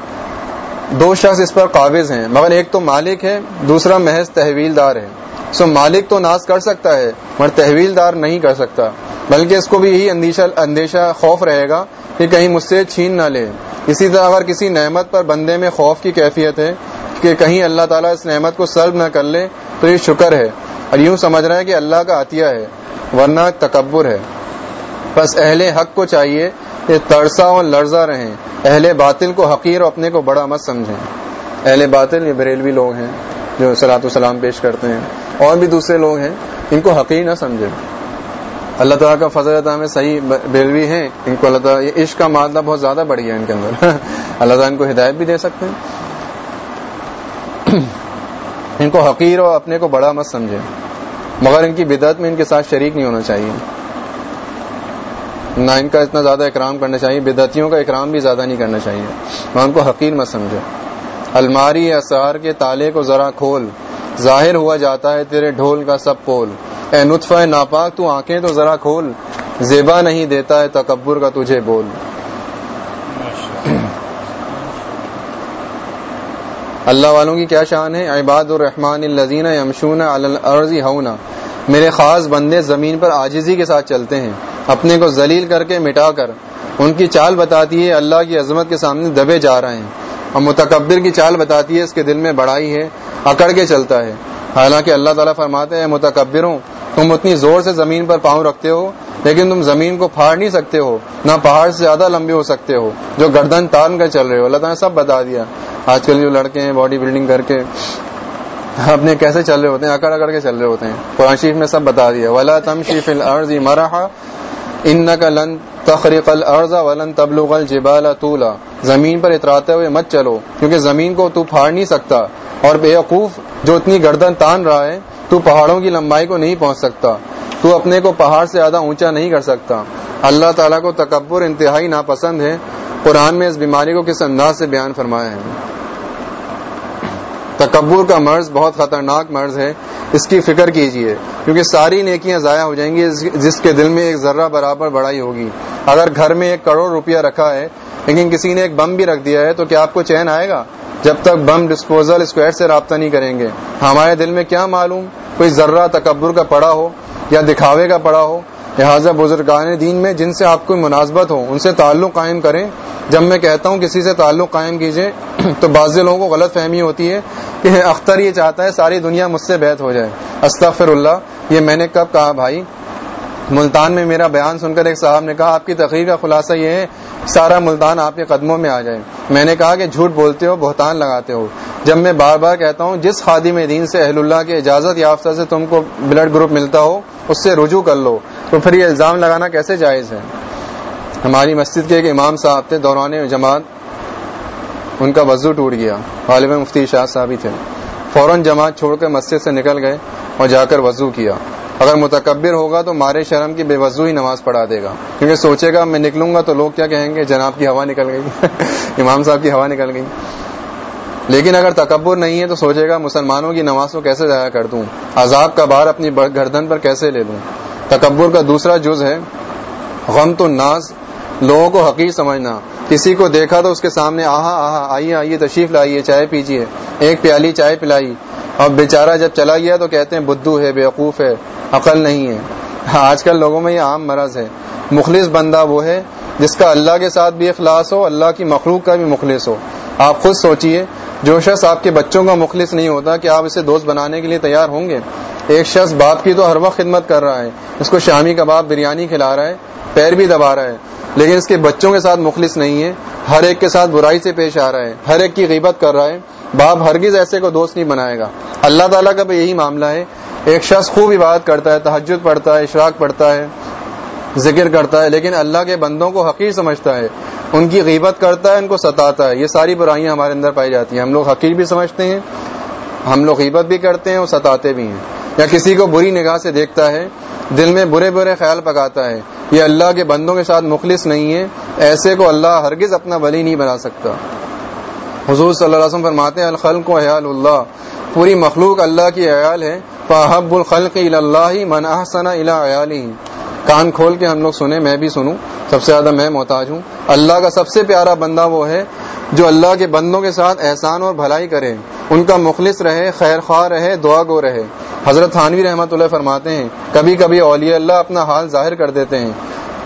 دو شخص اس پر قابض ہیں، مگر ایک تو مالک ہے، دوسرا محض تحویل دار ہے۔ سو مالک تو ناز کر سکتا ہے، مگر تحویل دار نہیں کر سکتا۔ بلکہ اس کو بھی یہی اندیشہ اندیشہ خوف رہے گا کہ کہیں مجھ سے چھین نہ لے۔ اسی طرح اگر کسی نعمت پر بندے میں خوف کی کیفیت ہے کہ کہیں اللہ تعالیٰ اس نعمت کو سلب نہ کر لے، تو یہ شکر ہے۔ اور یوں سمجھ رہا ہے کہ اللہ کا عطیہ ہے، ورنہ تکبر ہے۔ بس اہل حق کو چاہیے کہ ترسا اور لرزا رہیں۔ اہل باطل کو حقیر اور اپنے کو بڑا مت سمجھیں۔ اہل باطل یہ بریلوی لوگ ہیں۔ جو سلاۃ السلام پیش کرتے ہیں۔ اور بھی دوسرے لوگ ہیں، ان کو حقیر نہ سمجھیں۔ اللہ تعالیٰ کا فضل میں صحیح بریلوی ہیں، ان کو اللہ تعالیٰ یہ عشق کا معاملہ بہت زیادہ بڑھ گیا ان کے اندر۔ اللہ تعالیٰ ان کو ہدایت بھی دے سکتے ہیں۔ ان کو حقیر اور اپنے کو بڑا مت سمجھے مگر ان کی بدعت میں ان کے ساتھ شریک نہیں ہونا چاہیے۔ نہ ان کا اتنا زیادہ اکرام کرنا چاہیے، بدعتیوں کا اکرام بھی زیادہ نہیں کرنا چاہیے۔ میں ان کو حقیر مت سمجھے الماری اسار کے تالے کو ذرا کھول۔ ظاہر ہوا جاتا ہے تیرے ڈھول کا سب پول۔ اے نطفہ ناپاک، تو آنکھیں تو ذرا کھول۔ زیبا نہیں دیتا ہے تکبر کا تجھے بول۔ اللہ والوں کی کیا شان ہے؟ عباد الرحمان الزین یمشون الرضی ہونا میرے خاص بندے زمین پر آجزی کے ساتھ چلتے ہیں۔ اپنے کو ذلیل کر کے مٹا کر۔ ان کی چال بتاتی ہے اللہ کی عظمت کے سامنے دبے جا رہے ہیں۔ اور متکبر کی چال بتاتی ہے، اس کے دل میں بڑائی ہے، اکڑ کے چلتا ہے۔ حالانکہ اللہ تعالیٰ فرماتے ہیں، متکبروں، تم اتنی زور سے زمین پر پاؤں رکھتے ہو، لیکن تم زمین کو پھاڑ نہیں سکتے ہو، نہ پہاڑ سے زیادہ لمبے ہو سکتے ہو، جو گردن تان کر چل رہے ہو۔ اللہ تعالیٰ نے سب بتا دیا۔ آج کل جو لڑکے ہیں باڈی بلڈنگ کر کے اپنے کیسے چل رہے ہوتے ہیں؟ اکڑ اکڑ کے چل رہے ہوتے ہیں۔ قرآن شریف میں سب بتا دیا۔ ولا تم شیف الارض مرحا ان لن تخریق الارض ولن تبلغ الجبال طولا۔ زمین پر اتراتے ہوئے مت چلو، کیونکہ زمین کو تو پھاڑ نہیں سکتا۔ اور بےوقوف جو اتنی گردن تان رہا ہے، تو پہاڑوں کی لمبائی کو نہیں پہنچ سکتا۔ تو اپنے کو پہاڑ سے زیادہ اونچا نہیں کر سکتا۔ اللہ تعالیٰ کو تکبر انتہائی ناپسند ہے۔ قرآن میں اس بیماری کو کس انداز سے بیان فرمایا ہے؟ تکبر کا مرض بہت خطرناک مرض ہے، اس کی فکر کیجیے، کیونکہ ساری نیکیاں ضائع ہو جائیں گی جس کے دل میں ایک ذرہ برابر بڑائی ہوگی۔ اگر گھر میں ایک کروڑ روپیہ رکھا ہے، لیکن کسی نے ایک بم بھی رکھ دیا ہے، تو کیا آپ کو چین آئے گا؟ جب تک بم ڈسپوزل اسکوائر سے رابطہ نہیں کریں گے۔ ہمارے دل میں کیا معلوم؟ کوئی ذرہ تکبر کا پڑا ہو یا دکھاوے کا پڑا ہو۔ لہٰذا بزرگان دین میں جن سے آپ کو مناسبت ہو، ان سے تعلق قائم کریں۔ جب میں کہتا ہوں کسی سے تعلق قائم کیجیے تو بعض لوگوں کو غلط فہمی ہوتی ہے کہ اختر یہ چاہتا ہے ساری دنیا مجھ سے بیت ہو جائے۔ استغفر اللہ، یہ میں نے کب کہا بھائی؟ ملتان میں میرا بیان سن کر ایک صاحب نے کہا، آپ کی تقریر کا خلاصہ یہ ہے، سارا ملتان آپ کے قدموں میں آ جائے۔ میں نے کہا کہ جھوٹ بولتے ہو، بہتان لگاتے ہو۔ جب میں بار بار کہتا ہوں، جس خادم دین سے اہل اللہ کے اجازت یافتہ سے تم کو بلڈ گروپ ملتا ہو، اس سے رجوع کر لو۔ تو پھر یہ الزام لگانا کیسے جائز ہے؟ ہماری مسجد کے ایک امام صاحب تھے، دوران جماعت۔ ان کا وضو ٹوٹ گیا۔ غالب مفتی شاہ صاحب ہی تھے۔ فوراً جماعت چھوڑ کر مسجد سے نکل گئے اور جا کر وضو کیا۔ اگر متکبر ہوگا تو مارے شرم کی بے وضو ہی نماز پڑھا دے گا۔ کیونکہ سوچے گا میں نکلوں گا تو لوگ کیا کہیں گے؟ جناب کی ہوا نکل گئی۔ امام صاحب کی ہوا نکل گئی۔ لیکن اگر تکبر نہیں ہے تو سوچے گا مسلمانوں کی نماز کو کیسے ضائع کر دوں؟ عذاب کا بار اپنی گردن پر کیسے لے لوں؟ تکبر کا دوسرا جز ہے غم تو ناز۔ لوگوں کو حقیق سمجھنا۔ کسی کو دیکھا تو اس کے سامنے آہا آہا، آئیے آئیے، تشریف لائیے، چائے پیجیے۔ ایک پیالی چائے پلائی۔ اور بیچارہ جب چلا گیا تو کہتے ہیں بدھو ہے، بیوقوف ہے، عقل نہیں ہے۔ آج کل لوگوں میں یہ عام مرض ہے۔ مخلص بندہ وہ ہے جس کا اللہ کے ساتھ بھی اخلاص ہو، اللہ کی مخلوق کا بھی مخلص ہو۔ آپ خود سوچئے، جو شخص آپ کے بچوں کا مخلص نہیں ہوتا کہ آپ اسے دوست بنانے کے لیے تیار ہوں گے؟ ایک شخص باپ کی تو ہر وقت خدمت کر رہا ہے۔ اس کو شامی کباب بریانی کھلا رہا ہے، پیر بھی دبا رہا ہے۔ لیکن اس کے بچوں کے ساتھ مخلص نہیں ہے۔ ہر ایک کے ساتھ برائی سے پیش آ رہا ہے۔ ہر ایک کی غیبت کر رہا ہے۔ باپ ہرگز ایسے کو دوست نہیں بنائے گا۔ اللہ تعالیٰ کا بھی یہی معاملہ ہے۔ ایک شخص خوب عبادت کرتا ہے تحجد پڑھتا ہے، اشراق پڑھتا ہے، ذکر کرتا ہے، لیکن اللہ کے بندوں کو حقیر سمجھتا ہے۔ ان کی غیبت کرتا ہے، ان کو ستاتا ہے۔ یہ ساری برائیاں ہمارے اندر پائی جاتی ہیں۔ ہم لوگ حقیر بھی سمجھتے ہیں، ہم لوگ غیبت بھی کرتے ہیں اور ستاتے بھی ہیں۔ یا کسی کو بری نگاہ سے دیکھتا ہے، دل میں برے برے خیال پکاتا ہے۔ یہ اللہ کے بندوں کے ساتھ مخلص نہیں ہے۔ ایسے کو اللہ ہرگز اپنا ولی نہیں بنا سکتا۔ حضور صلی اللہ علیہ وسلم فرماتے ہیں الخل کو حیال اللہ۔ پوری مخلوق اللہ کی عیال ہے فحب الخلق اللہ من احسن الى کان کھول کے ہم لوگ سنیں، میں بھی سنوں۔ سب سے زیادہ میں محتاج ہوں۔ اللہ کا سب سے پیارا بندہ وہ ہے جو اللہ کے بندوں کے ساتھ احسان اور بھلائی کرے۔ ان کا مخلص رہے خیر خواہ رہے، دعا گو رہے۔ حضرت تھانوی رحمۃ اللہ فرماتے ہیں، کبھی کبھی اولیاء اللہ اپنا حال ظاہر کر دیتے ہیں۔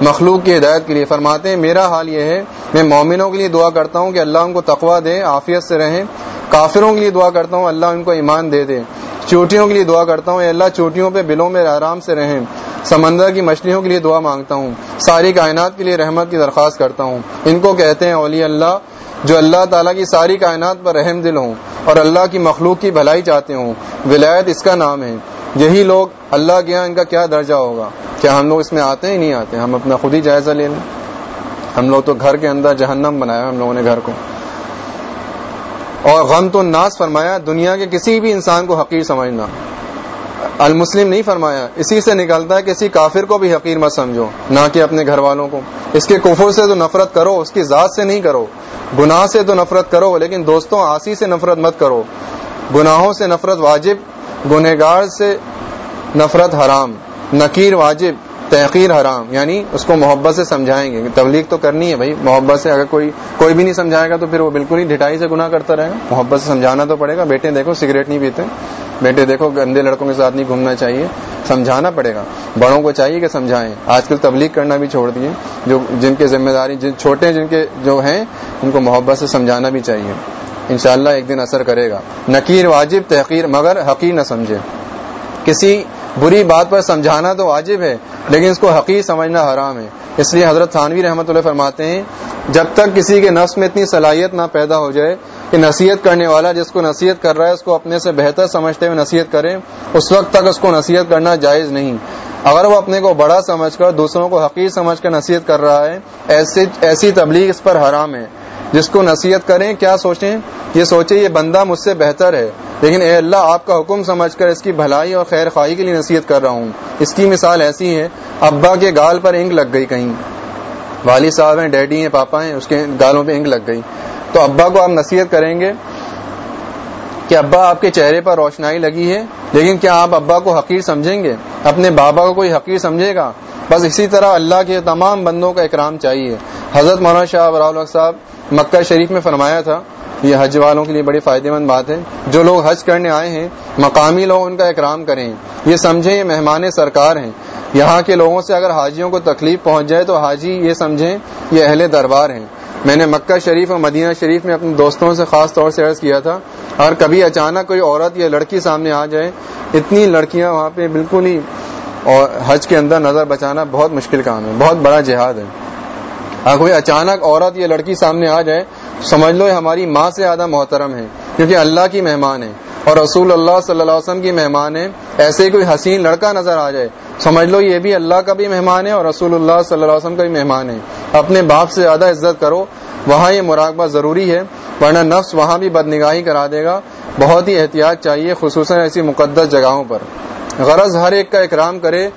مخلوق کی ہدایت کے لیے فرماتے ہیں، میرا حال یہ ہے، میں مومنوں کے لیے دعا کرتا ہوں کہ اللہ ان کو تقوا دے، عافیت سے رہیں۔ کافروں کے لیے دعا کرتا ہوں، اللہ ان کو ایمان دے دے۔ چوٹیوں کے لیے دعا کرتا ہوں اللہ چوٹیوں پہ بلوں میں آرام سے رہیں۔ سمندر کی مچھلیوں کے لیے دعا مانگتا ہوں۔ ساری کائنات کے لیے رحمت کی درخواست کرتا ہوں۔ ان کو کہتے ہیں اولی اللہ، جو اللہ تعالیٰ کی ساری کائنات پر رحم دل ہوں اور اللہ کی مخلوق کی بھلائی چاہتے ہوں۔ ولایت اس کا نام ہے۔ یہی لوگ اللہ کے یہاں ان کا کیا درجہ ہوگا؟ کیا ہم لوگ اس میں آتے ہیں نہیں آتے؟ ہم اپنا خود ہی جائزہ لے لیں۔ ہم لوگ تو گھر کے اندر جہنم بنایا ہم لوگوں نے گھر کو۔ اور غم تو ناس فرمایا دنیا کے کسی بھی انسان کو حقیر سمجھنا۔ المسلم نہیں فرمایا، اسی سے نکلتا ہے کسی کافر کو بھی حقیر مت سمجھو، نہ کہ اپنے گھر والوں کو۔ اس کے کفر سے تو نفرت کرو، اس کی ذات سے نہیں کرو۔ گناہ سے تو نفرت کرو، لیکن دوستوں، آسی سے نفرت مت کرو۔ گناہوں سے نفرت واجب گنہگار سے نفرت حرام، نکیر واجب، تحقیر حرام یعنی اس کو محبت سے سمجھائیں گے۔ تبلیغ تو کرنی ہے بھائی، محبت سے اگر کوئی کوئی بھی نہیں سمجھائے گا تو پھر وہ بالکل ہی ڈھٹائی سے گناہ کرتا رہے گا۔ محبت سے سمجھانا تو پڑے گا۔ بیٹے دیکھو، سگریٹ نہیں پیتے۔ بیٹے دیکھو، گندے لڑکوں کے ساتھ نہیں گھومنا چاہیے۔ سمجھانا پڑے گا۔ بڑوں کو چاہیے کہ سمجھائیں۔ آج کل تبلیغ کرنا بھی چھوڑ دیے۔ جو، جن کے ذمہ داری، جن چھوٹے جن کے جو ہیں، ان کو محبت سے سمجھانا بھی چاہیے۔ انشاءاللہ ایک دن اثر کرے گا۔ نکیر واجب، تحقیر، مگر حقیر نہ سمجھے۔ کسی بری بات پر سمجھانا تو واجب ہے، لیکن اس کو حقیق سمجھنا حرام ہے۔ اس لیے حضرت تھانوی رحمۃ اللہ فرماتے ہیں، جب تک کسی کے نفس میں اتنی صلاحیت نہ پیدا ہو جائے کہ نصیحت کرنے والا جس کو نصیحت کر رہا ہے، اس کو اپنے سے بہتر سمجھتے ہوئے نصیحت کرے، اس وقت تک اس کو نصیحت کرنا جائز نہیں۔ اگر وہ اپنے کو بڑا سمجھ کر، دوسروں کو حقیق سمجھ کر نصیحت کر رہا ہے، ایسی ایسی تبلیغ اس پر حرام ہے۔ جس کو نصیحت کریں، کیا سوچیں؟ یہ سوچے، یہ بندہ مجھ سے بہتر ہے۔ لیکن اے اللہ، آپ کا حکم سمجھ کر اس کی بھلائی اور خیر خواہی کے لیے نصیحت کر رہا ہوں۔ اس کی مثال ایسی ہے، ابا کے گال پر انگ لگ گئی کہیں۔ والد صاحب ہیں، ڈیڈی ہیں، پاپا ہیں، اس کے گالوں پہ انگ لگ گئی۔ تو ابا کو آپ نصیحت کریں گے کہ ابا، آپ کے چہرے پر روشنائی لگی ہے، لیکن کیا آپ ابا کو حقیر سمجھیں گے؟ اپنے بابا کو کوئی حقیر سمجھے گا؟ بس اسی طرح اللہ کے تمام بندوں کا اکرام چاہیے۔ حضرت مولانا شاہ صاحب مکہ شریف میں فرمایا تھا، یہ حج والوں کے لیے بڑی فائدہ مند بات ہے۔ جو لوگ حج کرنے آئے ہیں، مقامی لوگ ان کا اکرام کریں۔ یہ سمجھیں، یہ مہمان سرکار ہیں۔ یہاں کے لوگوں سے اگر حاجیوں کو تکلیف پہنچ جائے تو حاجی، یہ سمجھیں، یہ اہل دربار ہیں۔ میں نے مکہ شریف اور مدینہ شریف میں اپنے دوستوں سے خاص طور سے عرض کیا تھا، اور کبھی اچانک کوئی عورت یا لڑکی سامنے آ جائے، اتنی لڑکیاں وہاں پہ بالکل ہی اور حج کے اندر نظر بچانا بہت مشکل کام ہے، بہت بڑا جہاد ہے۔ کوئی اچانک عورت یا لڑکی سامنے آ جائے، سمجھ لو یہ ہماری ماں سے زیادہ محترم ہے، کیونکہ اللہ کی مہمان ہے اور رسول اللہ صلی اللہ علیہ وسلم کی مہمان ہے۔ ایسے کوئی حسین لڑکا نظر آ جائے، سمجھ لو یہ بھی اللہ کا بھی مہمان ہے اور رسول اللہ صلی اللہ علیہ وسلم کا بھی مہمان ہے۔ اپنے باپ سے زیادہ عزت کرو، وہاں یہ مراقبہ ضروری ہے، ورنہ نفس وہاں بھی بدنگاہی کرا دے گا۔ بہت ہی احتیاط چاہیے، خصوصاً ایسی مقدس جگہوں پر۔ غرض ہر ایک کا اکرام کرے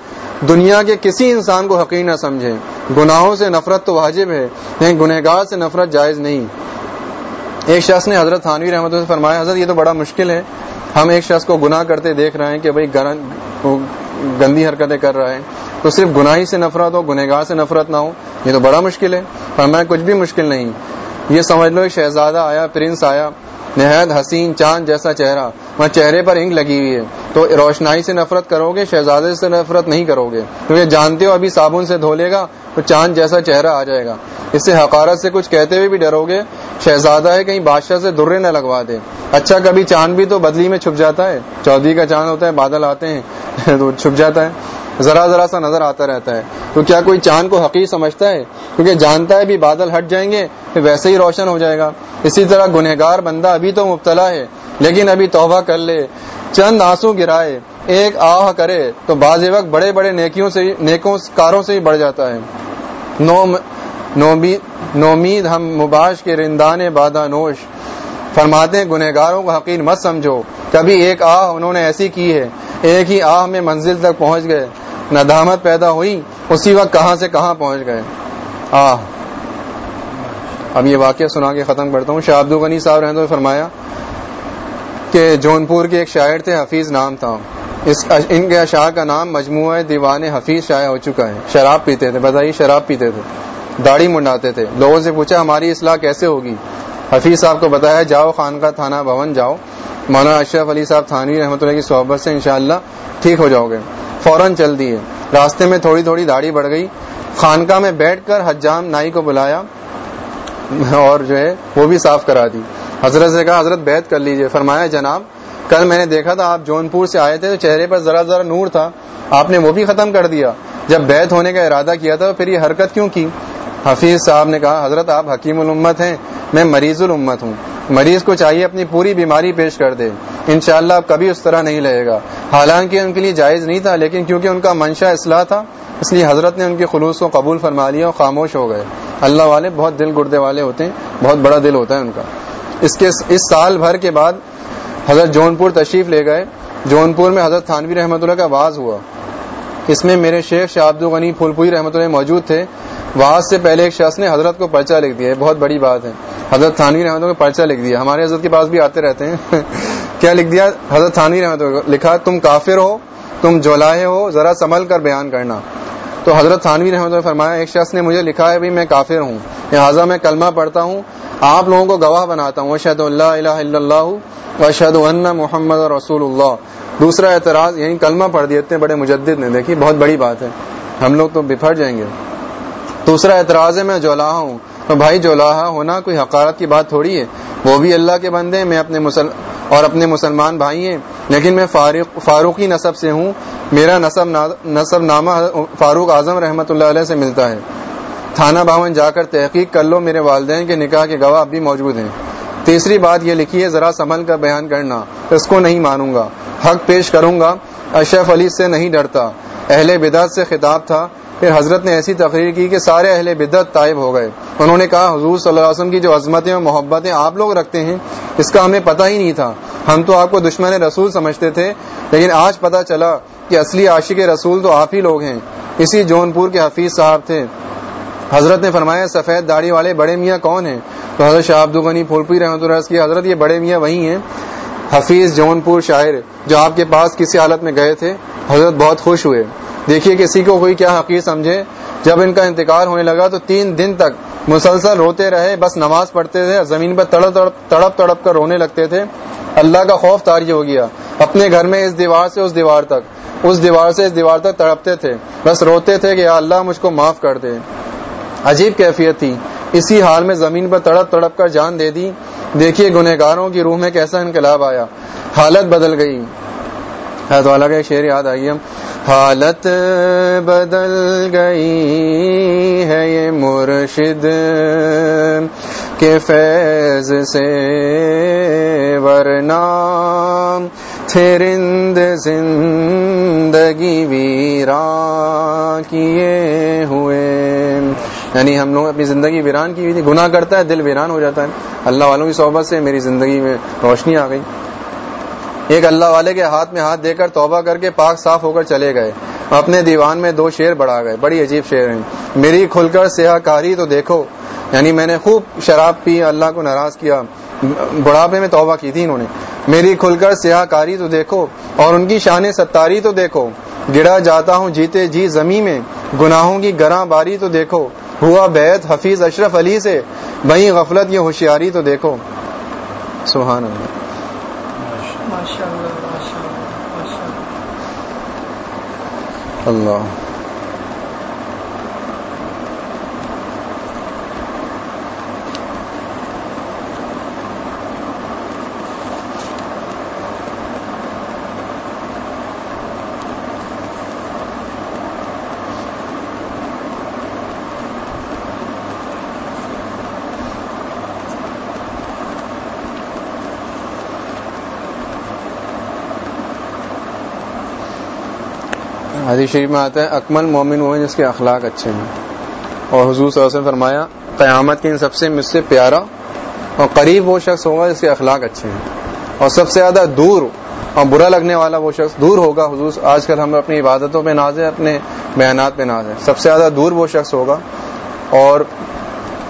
دنیا کے کسی انسان کو حقیق نہ سمجھے گناہوں سے نفرت تو واجب ہے، لیکن گنہگار سے نفرت جائز نہیں۔ ایک شخص نے حضرت تھانوی رحمت سے فرمایا، حضرت، یہ تو بڑا مشکل ہے۔ ہم ایک شخص کو گناہ کرتے دیکھ رہے ہیں کہ بھائی گندی حرکتیں کر رہا ہے۔ تو صرف گناہی سے نفرت ہو، گنہگار سے نفرت نہ ہو، یہ تو بڑا مشکل ہے۔ فرمایا کچھ بھی مشکل نہیں۔ یہ سمجھ لو، ایک شہزادہ آیا، پرنس آیا۔ نہایت حسین چاند جیسا چہرہ، وہاں چہرے پر انک لگی ہوئی ہے۔ تو روشنائی سے نفرت کرو گے شہزادے سے نفرت نہیں کرو گے کیونکہ جانتے ہو ابھی صابن سے دھو لے گا، تو چاند جیسا چہرہ آ جائے گا۔ اس سے حقارت سے کچھ کہتے ہوئے بھی ڈرو گے شہزادہ ہے، کہیں بادشاہ سے درے نہ لگوا دے۔ اچھا کبھی چاند بھی تو بدلی میں چھپ جاتا ہے۔ چودھری کا چاند ہوتا ہے، بادل آتے ہیں، تو چھپ جاتا ہے۔ ذرا ذرا سا نظر آتا رہتا ہے۔ تو کیا کوئی چاند کو حقیق سمجھتا ہے؟ کیونکہ جانتا ہے بھی بادل ہٹ جائیں گے، پھر ویسے ہی روشن ہو جائے گا۔ اسی طرح گنہگار بندہ ابھی تو مبتلا ہے، لیکن ابھی توبہ کر لے۔ چند آنسو گرائے، ایک آہ کرے، تو بعض وقت بڑے بڑے نیکیوں سے نیکوں کاروں سے ہی بڑھ جاتا ہے۔ نومید ہم مباش کے رندان بادہ نوش فرماتے گنہگاروں کو حقیر مت سمجھو۔ کبھی ایک آہ انہوں نے ایسی کی ہے، ایک ہی آہ میں منزل تک پہنچ گئے۔ ندامت پیدا ہوئی، اسی وقت کہاں سے کہاں پہنچ گئے۔ آہ۔ اب یہ واقعہ سنا کے ختم کرتا ہوں۔ شاہ عبدو غنی صاحب رہتے فرمایا کہ جونپور کے ایک شاعر تھے، حفیظ نام تھا۔ اس، ان کے اشعار کا نام مجموعہ دیوان حفیظ شائع ہو چکا ہے۔ شراب پیتے تھے، بتائیے شراب پیتے تھے۔ داڑھی منڈاتے تھے۔ لوگوں سے پوچھا، ہماری اصلاح کیسے ہوگی؟ حفیظ صاحب کو بتایا، جاؤ خان کا تھانہ بھون جاؤ۔ مولانا اشرف علی صاحب تھانوی رحمۃ اللہ کی صحبت سے انشاءاللہ ٹھیک ہو جاؤ گے۔ فوراً چل دیے۔ راستے میں تھوڑی تھوڑی داڑھی بڑھ گئی۔ خانقاہ میں بیٹھ کر حجام نائی کو بلایا اور جو ہے وہ بھی صاف کرا دی۔ حضرت سے کہا، حضرت بیت کر لیجیے۔ فرمایا، جناب، کل میں نے دیکھا تھا، آپ جون پور سے آئے تھے تو چہرے پر ذرا ذرا نور تھا۔ آپ نے وہ بھی ختم کر دیا۔ جب بیت ہونے کا ارادہ کیا تھا پھر یہ حرکت کیوں کی؟ حفیظ صاحب نے کہا، حضرت آپ حکیم الامت ہیں، میں مریض الامت ہوں۔ مریض کو چاہیے اپنی پوری بیماری پیش کر دے۔ انشاءاللہ اب کبھی اس طرح نہیں لگے گا۔ حالانکہ ان کے لیے جائز نہیں تھا، لیکن کیونکہ ان کا منشا اصلاح تھا، اس لیے حضرت نے ان کے خلوص کو قبول فرما لیا اور خاموش ہو گئے۔ اللہ والے بہت دل گردے والے ہوتے ہیں، بہت بڑا دل ہوتا ہے ان کا۔ اس کے اس سال بھر کے بعد حضرت جون پور تشریف لے گئے۔ جون پور میں حضرت تھانوی رحمۃ اللہ کا واز ہوا۔ اس میں میرے شیخ شاہ عبد الغنی پھولپوئی رحمۃ اللہ موجود تھے۔ واز سے پہلے ایک شخص نے حضرت کو پرچہ لکھ دیا بہت بڑی بات ہے۔ حضرت تھانوی رحمۃ اللہ کو پرچہ لکھ دیا۔ ہمارے حضرت کے پاس بھی آتے رہتے ہیں۔ کیا لکھ دیا؟ حضرت تھانوی رحمۃ اللہ لکھا، تم کافر ہو، تم جولائے ہو، ذرا سنبھل کر بیان کرنا۔ تو حضرت تھانوی رحمۃ اللہ فرمایا، ایک شخص نے مجھے لکھا ہے میں کافر ہوں۔ لہٰذا میں کلمہ پڑھتا ہوں، آپ لوگوں کو گواہ بناتا ہوں۔ اشد اللہ الہ الا اللہ اشد اللہ محمد رسول اللہ۔ دوسرا اعتراض یعنی کلمہ پڑھ دیا، اتنے بڑے مجدد نے۔ دیکھی بہت بڑی بات ہے۔ ہم لوگ تو بفر جائیں گے۔ دوسرا اعتراض ہے میں جولاحا ہوں۔ تو بھائی جولاحا ہونا کوئی حقارت کی بات تھوڑی ہے۔ وہ بھی اللہ کے بندے میں اپنے مسل اور اپنے مسلمان بھائی ہیں۔ لیکن میں فاروقی نصب سے ہوں۔ میرا نصب نصب نامہ فاروق اعظم رحمۃ اللہ علیہ سے ملتا ہے۔ تھانہ بھون جا کر تحقیق کر لو، میرے والدین کے نکاح کے گواہ اب بھی موجود ہیں۔ تیسری بات یہ لکھی ہے، ذرا سنبھل کا بیان کرنا۔ اس کو نہیں مانوں گا۔ حق پیش کروں گا۔ اشرف علی سے نہیں ڈرتا۔ اہل بدعت سے خطاب تھا۔ پھر حضرت نے ایسی تقریر کی کہ سارے اہل بدت طائب ہو گئے۔ انہوں نے کہا، حضور صلی اللہ علیہ وسلم کی جو عظمتیں اور محبتیں آپ لوگ رکھتے ہیں، اس کا ہمیں پتہ ہی نہیں تھا۔ ہم تو آپ کو دشمن رسول سمجھتے تھے، لیکن آج پتہ چلا کہ اصلی عاشق رسول تو آپ ہی لوگ ہیں۔ اسی جون پور کے حفیظ صاحب تھے۔ حضرت نے فرمایا، سفید داڑھی والے بڑے میاں کون ہیں؟ تو حضرت شاہ عبدالغنی پھولپی رحمۃ اللہ کی حضرت، یہ بڑے میاں وہی ہیں۔ حفیظ جون پور شاعر، جو آپ کے پاس کسی حالت میں گئے تھے، حضرت بہت خوش ہوئے۔ دیکھیے کسی کو کوئی کیا حقیق سمجھے۔ جب ان کا انتقال ہونے لگا تو تین دن تک مسلسل روتے رہے، بس نماز پڑھتے تھے زمین پر تڑپ تڑپ تڑپ کر رونے لگتے تھے۔ اللہ کا خوف تاری ہو گیا۔ اپنے گھر میں اس دیوار سے اس دیوار تک، اس دیوار سے اس دیوار تک تڑپتے تھے۔ بس روتے تھے کہ اللہ مجھ کو معاف کر دے۔ عجیب کیفیت تھی۔ اسی حال میں زمین پر تڑپ تڑپ کر جان دے دی۔ دیکھیے گنہگاروں کی روح میں کیسا انقلاب آیا۔ حالت بدل گئی۔ والا کا ایک شعر یاد آئی حالت بدل گئی ہے یہ مرشد کے فیض سے۔ ورنہ تھے رند زندگی ویران کیے ہوئے یعنی ہم لوگ اپنی زندگی ویران کی ہوئی تھی۔ گناہ کرتا ہے، دل ویران ہو جاتا ہے۔ اللہ والوں کی صحبت سے میری زندگی میں روشنی آ گئی۔ ایک اللہ والے کے ہاتھ میں ہاتھ دے کر توبہ کر کے پاک صاف ہو کر چلے گئے۔ اپنے دیوان میں دو شیر بڑھا گئے۔ بڑی عجیب شیر ہیں۔ میری کھل کر سیاہ کاری تو دیکھو۔ یعنی میں نے خوب شراب پی، اللہ کو ناراض کیا۔ بڑھاپے میں توبہ کی تھی انہوں نے۔ میری کھل کر سیاہ کاری تو دیکھو۔ اور ان کی شان ستاری تو دیکھو۔ گڑا جاتا ہوں، جیتے جی زمین میں۔ گناہوں کی گراں باری تو دیکھو۔ ہوا بیت حفیظ اشرف علی سے وہیں غفلت یہ ہوشیاری تو دیکھو۔ سبحان اللہ۔ اللہ۔ حدیث شریف میں آتا ہے، اکمل مومن وہ جس کے اخلاق اچھے ہیں۔ اور حضور صلی اللہ علیہ وسلم فرمایا، قیامت کے ان سب سے مجھ سے پیارا اور قریب وہ شخص ہوگا جس کے اخلاق اچھے ہیں۔ اور سب سے زیادہ دور اور برا لگنے والا وہ شخص دور ہوگا، حضور آج کل ہم اپنی عبادتوں پہ ناز ہے اپنے بیانات پہ ناز ہے سب سے زیادہ دور وہ شخص ہوگا اور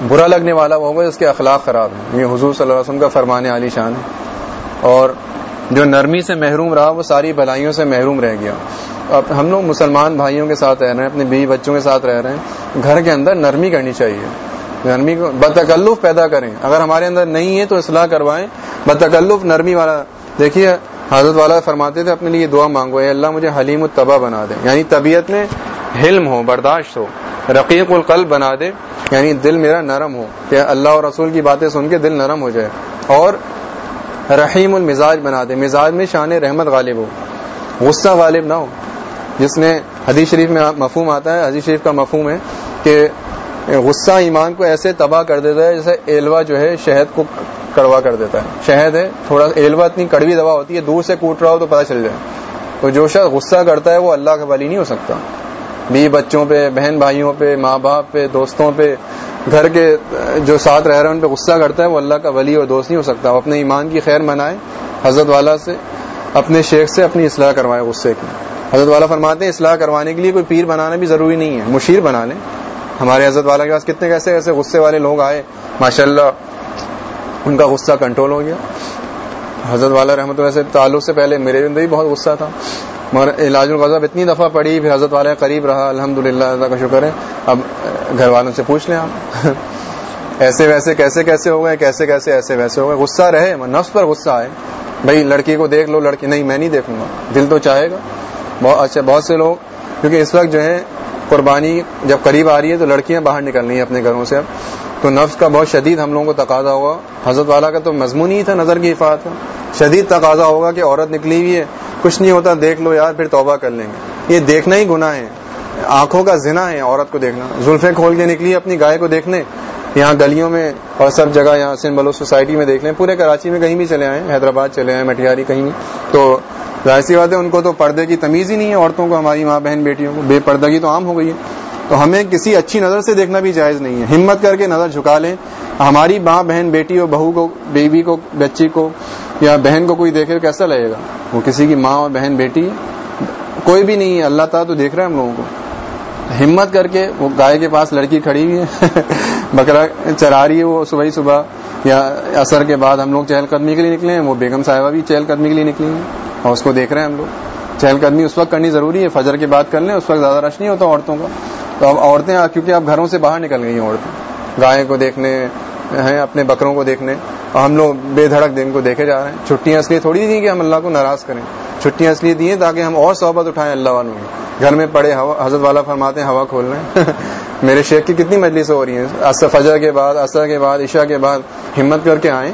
برا لگنے والا وہ ہوگا جس کے اخلاق خراب ہیں۔ یہ حضور صلی اللہ علیہ وسلم کا فرمانے علی شان ہے۔ اور جو نرمی سے محروم رہا، وہ ساری بھلائیوں سے محروم رہ گیا۔ ہم لوگ مسلمان بھائیوں کے ساتھ رہ رہے ہیں، اپنے بیوی بچوں کے ساتھ رہ رہے ہیں۔ گھر کے اندر نرمی کرنی چاہیے۔ نرمی کو بتکلف پیدا کریں۔ اگر ہمارے اندر نہیں ہے تو اصلاح کروائیں۔ بتکلف نرمی والا، دیکھیے، حضرت والا فرماتے تھے، اپنے لیے دعا مانگو، اے اللہ، مجھے حلیم التبا بنا دے۔ یعنی طبیعت میں حلم ہو، برداشت ہو۔ رقیق القلب بنا دے۔ یعنی دل میرا نرم ہو، کہ اللہ اور رسول کی باتیں سن کے دل نرم ہو جائے۔ اور رحیم المزاج بنا دے۔ مزاج میں شان رحمت غالب ہو۔ غصہ غالب نہ ہو۔ جس نے حدیث شریف میں مفہوم آتا ہے، حدیث شریف کا مفہوم ہے کہ غصہ ایمان کو ایسے تباہ کر دیتا ہے جیسے ایلوا جو ہے شہد کو کڑوا کر دیتا ہے۔ شہد ہے، تھوڑا ایلوا اتنی کڑوی دوا ہوتی ہے، دور سے کوٹ رہا ہو تو پتہ چل جائے۔ تو جو شخص غصہ کرتا ہے وہ اللہ کا ولی نہیں ہو سکتا۔ بی بچوں پہ، بہن بھائیوں پہ، ماں باپ پہ، دوستوں پہ، گھر کے جو ساتھ رہ رہے ہیں، ان پہ غصہ کرتا ہے وہ اللہ کا ولی اور دوست نہیں ہو سکتا۔ وہ اپنے ایمان کی خیر منائے، حضرت والا سے، اپنے شیخ سے اپنی اصلاح کروائے غصے کی۔ حضرت والا فرماتے ہیں، اصلاح کروانے کے لیے کوئی پیر بنانا بھی ضروری نہیں ہے، مشیر بنا لیں۔ ہمارے حضرت والا کے پاس کتنے کیسے کیسے غصے والے لوگ آئے ماشاء اللہ ان کا غصہ کنٹرول ہو گیا۔ حضرت والا رحمت اللہ سے تعلق سے پہلے میرے اندر بھی بہت غصہ تھا۔ مگر علاج الغضب اتنی دفعہ پڑی، پھر حضرت والا قریب رہا۔ الحمد للہ اللہ کا شکر ہے۔ اب گھر والوں سے پوچھ لیں آپ۔ ایسے ویسے کیسے کیسے ہو گئے، کیسے کیسے ایسے ویسے ہو گئے۔ غصہ رہے نفس پر غصہ آئے۔ بھائی، لڑکی کو دیکھ لو، لڑکی، نہیں، میں نہیں دیکھوں گا۔ دل تو چاہے گا۔ بہت اچھا بہت سے لوگ، کیونکہ اس وقت جو ہے، قربانی جب قریب آ رہی ہے تو لڑکیاں باہر نکل رہی ہیں اپنے گھروں سے اب۔ تو نفس کا بہت شدید ہم لوگوں کو تقاضا ہوگا۔ حضرت والا کا تو مضمون ہی تھا، نظر کی حفاظت۔ کا شدید تقاضا ہوگا کہ عورت نکلی ہوئی ہے، کچھ نہیں ہوتا، دیکھ لو یار، پھر توبہ کر لیں گے۔ یہ دیکھنا ہی گناہ ہے۔ آنکھوں کا زنا ہے عورت کو دیکھنا۔ زلفیں کھول کے نکلی، اپنی گائے کو دیکھنے۔ یہاں گلیوں میں اور سب جگہ، یہاں سن بلو سوسائٹی میں دیکھ لیں۔ پورے کراچی میں کہیں بھی چلے آئے حیدرآباد چلے آئے مٹیاری کہیں بھی۔ تو ظاہر سی بات ہے ان کو تو پردے کی تمیز ہی نہیں ہے، عورتوں کو، ہماری ماں بہن، بیٹیوں کو۔ بے پردگی تو عام ہو گئی ہے۔ تو ہمیں کسی اچھی نظر سے دیکھنا بھی جائز نہیں ہے۔ ہمت کر کے نظر جھکا لیں۔ ہماری ماں بہن، بیٹی اور بہو کو، بیوی کو بچی کو یا بہن کو کوئی دیکھے کیسا لگے گا؟ وہ کسی کی ماں اور بہن، بیٹی کوئی بھی نہیں ہے۔ اللہ تعالیٰ تو دیکھ رہا ہے ہم لوگوں کو۔ ہمت کر کے وہ گائے کے پاس لڑکی کھڑی ہوئی ہے۔ بکرا چرا رہی ہے وہ صبح ہی صبح۔ یا اثر کے بعد ہم لوگ چہل قدمی کے لیے نکلے ہیں۔ وہ بیگم صاحبہ بھی چہل قدمی کے لیے نکلی ہیں۔ اور اس کو دیکھ رہے ہیں ہم لوگ۔ چہل قدمی اس وقت کرنی ضروری ہے، فجر کے بعد کر لیں، اس وقت زیادہ رش نہیں ہوتا عورتوں کا۔ تو اب عورتیں کیونکہ اب گھروں سے باہر نکل گئی ہیں عورتیں۔ گائے کو دیکھنے ہیں، اپنے بکروں کو دیکھنے۔ اور ہم لوگ بے دھڑک دن کو دیکھے جا رہے ہیں۔ چھٹیاں اس لیے تھوڑی دی کہ ہم اللہ کو ناراض کریں۔ چھٹیاں اس لیے دی ہیں تاکہ ہم اور صحبت اٹھائیں اللہ والوں کی۔ گھر میں پڑے حضرت والا فرماتے ہیں، ہوا کھول رہے ہیں۔ میرے شیخ کی کتنی مجلس ہو رہی ہیں۔ فجر کے بعد اثر کے بعد، عشاء کے بعد، ہمت کر کے آئیں۔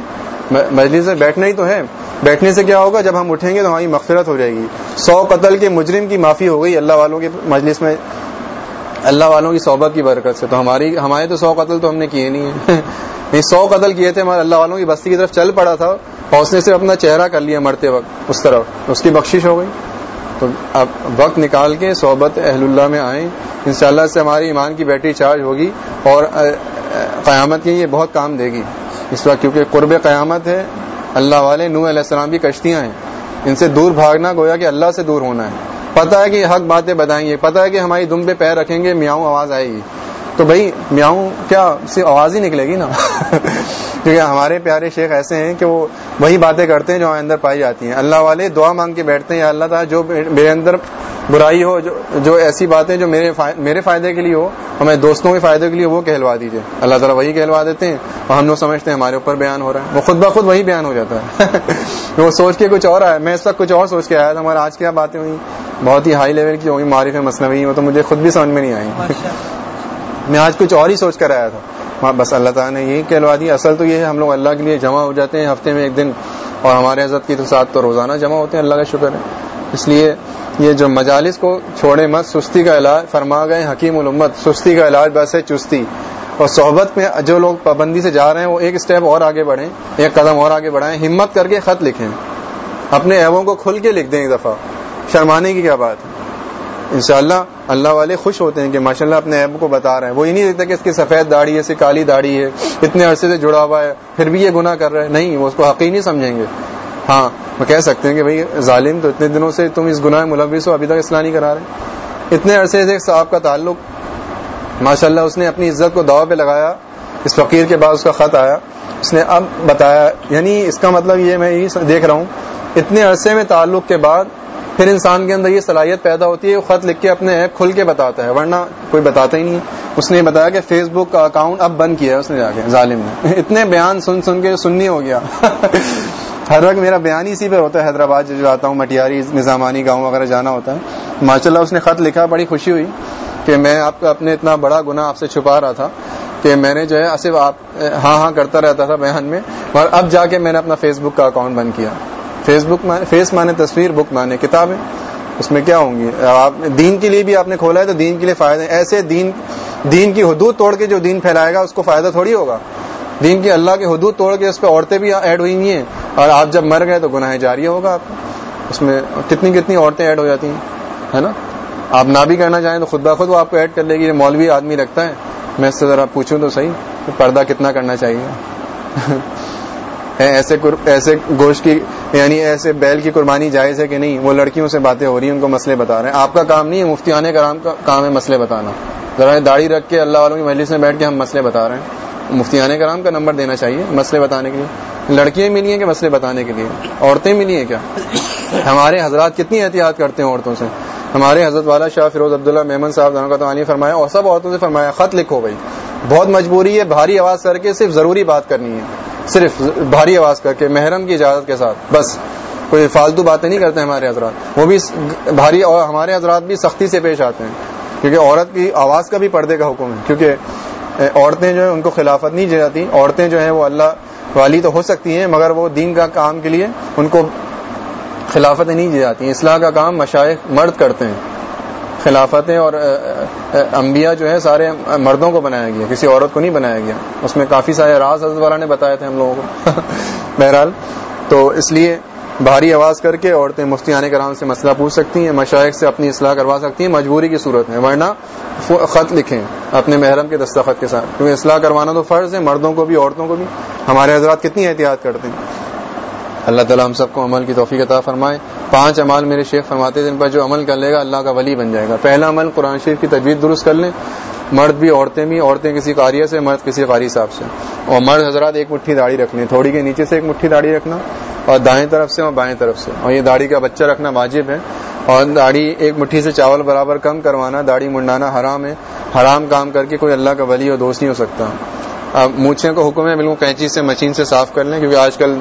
مجلس سے بیٹھنا ہی تو ہے۔ بیٹھنے سے کیا ہوگا؟ جب ہم اٹھیں گے تو ہماری مغفرت ہو جائے گی۔ سو قتل کے مجرم کی معافی ہو گئی اللہ والوں کے مجلس میں۔ اللہ والوں کی صحبت کی برکت سے۔ تو ہماری ہمارے تو سو قتل تو ہم نے کیے نہیں ہیں۔ سو قتل کیے تھے، ہمارے اللہ والوں کی بستی کی طرف چل پڑا تھا۔ حوصلے سے اپنا چہرہ کر لیا مرتے وقت، اس طرف۔ اس کی بخشش ہو گئی۔ تو اب وقت نکال کے صحبت اہل اللہ میں آئیں۔ انشاءاللہ سے ہماری ایمان کی بیٹری چارج ہوگی اور قیامت کی یہ بہت کام دے گی۔ اس وقت کیونکہ قرب قیامت ہے، اللہ والے نوح علیہ السلام کی کشتیاں ہیں۔ ان سے دور بھاگنا گویا کہ اللہ سے دور ہونا ہے۔ پتا ہے کہ حق باتیں بتائیں گے، پتہ ہے کہ ہماری دم پہ پیر رکھیں گے، میاؤں آواز آئے گی۔ تو بھائی، میاؤں کیا صرف آواز ہی نکلے گی نا؟ کیونکہ ہمارے پیارے شیخ ایسے ہیں کہ وہ وہی باتیں کرتے ہیں جو اندر پائی جاتی ہیں۔ اللہ والے دعا مانگ کے بیٹھتے ہیں یا اللہ تعالیٰ جو میرے اندر برائی ہو جو جو ایسی باتیں جو میرے میرے فائدے کے لیے ہو ہمیں دوستوں کے فائدے کے لیے وہ کہلوا دیجیے اللہ تعالیٰ وہی کہلوا دیتے ہیں اور ہم لوگ سمجھتے ہیں ہمارے اوپر بیان ہو رہا ہے۔ وہ خود بخود وہی بیان ہو جاتا ہے۔ وہ سوچ کے کچھ اور آیا۔ میں اس وقت کچھ اور سوچ کے آیا تھا ہمارا آج کیا باتیں ہوئی بہت ہی ہائی لیول کی ہوئی معرف مصنوعی وہ تو مجھے خود بھی سمجھ میں نہیں آئی۔ میں آج کچھ اور ہی سوچ کر آیا تھا۔ بس اللہ تعالیٰ نے یہی کہلوا دی اصل تو یہ ہے، ہم لوگ اللہ کے لیے جمع ہو جاتے ہیں ہفتے میں ایک دن اور ہمارے حضرت کی تو ساتھ تو روزانہ جمع ہوتے ہیں، اللہ کا شکر ہے۔ اس لیے یہ جو مجالس کو چھوڑے مت، سستی کا علاج فرما گئے حکیم الامت، سستی کا علاج بس ہے چستی۔ اور صحبت میں جو لوگ پابندی سے جا رہے ہیں، وہ ایک اسٹیپ اور آگے بڑھیں، ایک قدم اور آگے بڑھائیں، ہمت کر کے خط لکھیں۔ اپنے ایبوں کو کھل کے لکھ دیں ایک دفعہ۔ شرمانے کی کیا بات ہے؟ انشاءاللہ اللہ والے خوش ہوتے ہیں کہ ماشاءاللہ اپنے ایب کو بتا رہے ہیں۔ وہ یہ نہیں دیکھتے کہ اس کی سفید داڑھی ہے، اس کی کالی داڑھی ہے، اتنے عرصے سے جڑا ہوا ہے، پھر بھی یہ گناہ کر رہے ہیں۔ نہیں، وہ اس کو حقیقی نہیں سمجھیں گے۔ ہاں وہ کہہ سکتے ہیں کہ بھائی، ظالم تو اتنے دنوں سے تم اس گناہ ملوث ہو، ابھی تک اصلاح نہیں کرا رہے۔ اتنے عرصے سے صاحب کا تعلق ماشاء اللہ اس نے اپنی عزت کو دعا پہ لگایا، اس فقیر کے بعد اس کا خط آیا۔ اس نے اب بتایا یعنی اس کا مطلب یہ میں یہی دیکھ رہا ہوں، اتنے عرصے میں تعلق کے بعد پھر انسان کے اندر یہ صلاحیت پیدا ہوتی ہے، وہ خط لکھ کے اپنے ایپ کھل کے بتاتا ہے، ورنہ کوئی بتاتا ہی نہیں۔ اس نے بتایا کہ فیس بک کا اکاؤنٹ اب بند کیا ہے، اس نے جا کے، ظالم نے۔ اتنے بیان سن سن کے سننی ہو گیا۔ ہر وقت میرا بیان اسی پہ ہوتا ہے، حیدرآباد جو آتا ہوں، مٹیاری، نظامانی گاؤں وغیرہ جانا ہوتا ہے۔ ماشاء اللہ اس نے خط لکھا، بڑی خوشی ہوئی کہ میں آپ کا اپنے اتنا بڑا گناہ آپ سے چھپا رہا تھا کہ میں نے جو ہے صرف آپ ہاں ہاں کرتا رہتا تھا بیان میں اور اب جا کے میں نے اپنا فیس بک کا اکاؤنٹ بند کیا۔ فیس بک مانے فیس مانے تصویر، بک مانے کتابیں، اس میں کیا ہوں گی؟ آپ دین کے لیے بھی آپ نے کھولا ہے تو دین کے لیے فائدہ ایسے دین دین کی حدود توڑ کے جو دین پھیلائے گا، اس کو فائدہ تھوڑی ہوگا۔ دین کی اللہ کی حدود توڑ کے اس پہ عورتیں بھی ایڈ ہوئی نہیں ہیں۔ اور آپ جب مر گئے تو گناہ جاری ہوگا آپ اس میں کتنی کتنی عورتیں ایڈ ہو جاتی ہیں، ہے نا؟ آپ نہ بھی کرنا چاہیں تو خود بخود وہ آپ کو ایڈ کر لے گی۔ یہ مولوی آدمی رکھتا ہے۔ میں اس سے ذرا پوچھوں تو صحیح پردہ کتنا کرنا چاہیے؟ ایسے ایسے گوشت کی یعنی ایسے بیل کی قربانی جائز ہے کہ نہیں؟ وہ لڑکیوں سے باتیں ہو رہی ہیں، ان کو مسئلے بتا رہے ہیں۔ آپ کا کام نہیں ہے مفتی آنے کا کام ہے مسئلے بتانا۔ ذرا داڑھی رکھ کے اللہ والوں کی مجلس میں بیٹھ کے ہم مسئلے بتا رہے ہیں۔ مفتی آنے کرام کا نمبر دینا چاہیے مسئلے بتانے کے لیے۔ لڑکیاں ملی ہیں کہ مسئلے بتانے کے لیے؟ عورتیں ملی ہیں کیا؟ ہمارے حضرات کتنی احتیاط کرتے ہیں عورتوں سے۔ ہمارے حضرت والا شاہ فیروز عبداللہ میمن صاحب کا علی فرمایا، اور سب عورتوں سے فرمایا، خط لکھو بھائی۔ بہت مجبوری ہے، بھاری آواز کر کے، صرف ضروری بات کرنی ہے۔ صرف بھاری آواز کر کے، محرم کی اجازت کے ساتھ، بس۔ کوئی فالتو باتیں نہیں کرتے ہمارے حضرات۔ وہ بھی بھاری اور ہمارے حضرات بھی سختی سے پیش آتے ہیں۔ کیونکہ عورت کی آواز کا بھی پردے کا حکم ہے۔ کیونکہ عورتیں جو ہیں، ان کو خلافت نہیں جاتی۔ عورتیں جو ہیں، وہ اللہ والی تو ہو سکتی ہیں، مگر وہ دین کا کام کے لیے ان کو خلافت نہیں دی جاتی۔ اصلاح کا کام مشائق مرد کرتے ہیں۔ خلافتیں اور انبیاء جو ہے سارے مردوں کو بنایا گیا، کسی عورت کو نہیں بنایا گیا۔ اس میں کافی سارے راز حضرت والا نے بتایا تھے ہم لوگوں کو۔ بہرحال، تو اس لیے بھاری آواز کر کے عورتیں مفتی آنے کرام سے مسئلہ پوچھ سکتی ہیں، مشائق سے اپنی اصلاح کروا سکتی ہیں، مجبوری کی صورت میں ورنہ خط لکھیں، اپنے محرم کے دستخط کے ساتھ۔ کیونکہ اصلاح کروانا تو فرض ہے، مردوں کو بھی، عورتوں کو بھی۔ ہمارے حضرات کتنی احتیاط کرتے ہیں۔ اللہ تعالیٰ ہم سب کو عمل کی توفیق عطا فرمائے۔ پانچ عمال میرے شیخ فرماتے ہیں جن پر جو عمل کر لے گا، اللہ کا ولی بن جائے گا۔ پہلا عمل قرآن شریف کی تجویز درست کر لیں۔ مرد بھی عورتیں بھی، عورتیں کسی قاریہ سے، مرد کسی قاری صاحب سے۔ اور مرد حضرات ایک مٹھی داڑھی رکھ لیں۔ تھوڑی کے نیچے سے ایک مٹھی داڑھی رکھنا اور دائیں طرف سے اور بائیں طرف سے۔ اور یہ داڑھی کا بچہ رکھنا واجب ہے۔ اور داڑھی ایک مٹھی سے چاول برابر کم کروانا، داڑھی منڈانا حرام ہے۔ حرام کام کر کے کوئی اللہ کا ولی اور دوست نہیں ہو سکتا۔ مونچھے کو حکم ہے بالکل کینچی سے مشین سے صاف کر لیں، کیونکہ آج کل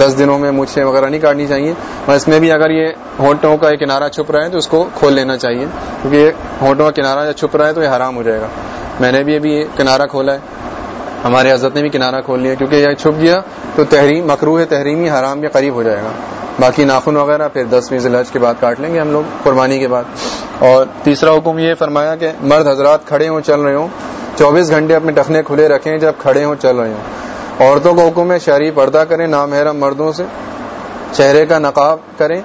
دس دنوں میں مونچھیں وغیرہ نہیں کاٹنی چاہیے۔ اور اس میں بھی اگر یہ ہونٹوں کا ایک کنارہ چھپ رہا ہے تو اس کو کھول لینا چاہیے۔ کیونکہ یہ ہونٹوں کا کنارہ جب چھپ رہا ہے تو یہ حرام ہو جائے گا۔ میں نے بھی ابھی کنارہ کھولا ہے۔ ہمارے حضرت نے بھی کنارہ کھول لیا کیونکہ یہ چھپ گیا تو تحریم مکرو ہے تحریمی حرام کے قریب ہو جائے گا۔ باقی ناخن وغیرہ، پھر دس بیس علاج کے بعد کاٹ لیں گے ہم لوگ قربانی کے بعد۔ اور تیسرا حکم یہ فرمایا کہ مرد حضرات کھڑے ہوں، چل رہے ہوں۔ چوبیس گھنٹے اپنے ٹخنے کھلے رکھیں جب کھڑے ہوں چل رہے ہوں عورتوں کو حکم ہے شہری پردہ کریں، نامحرم مردوں سے۔ چہرے کا نقاب کریں۔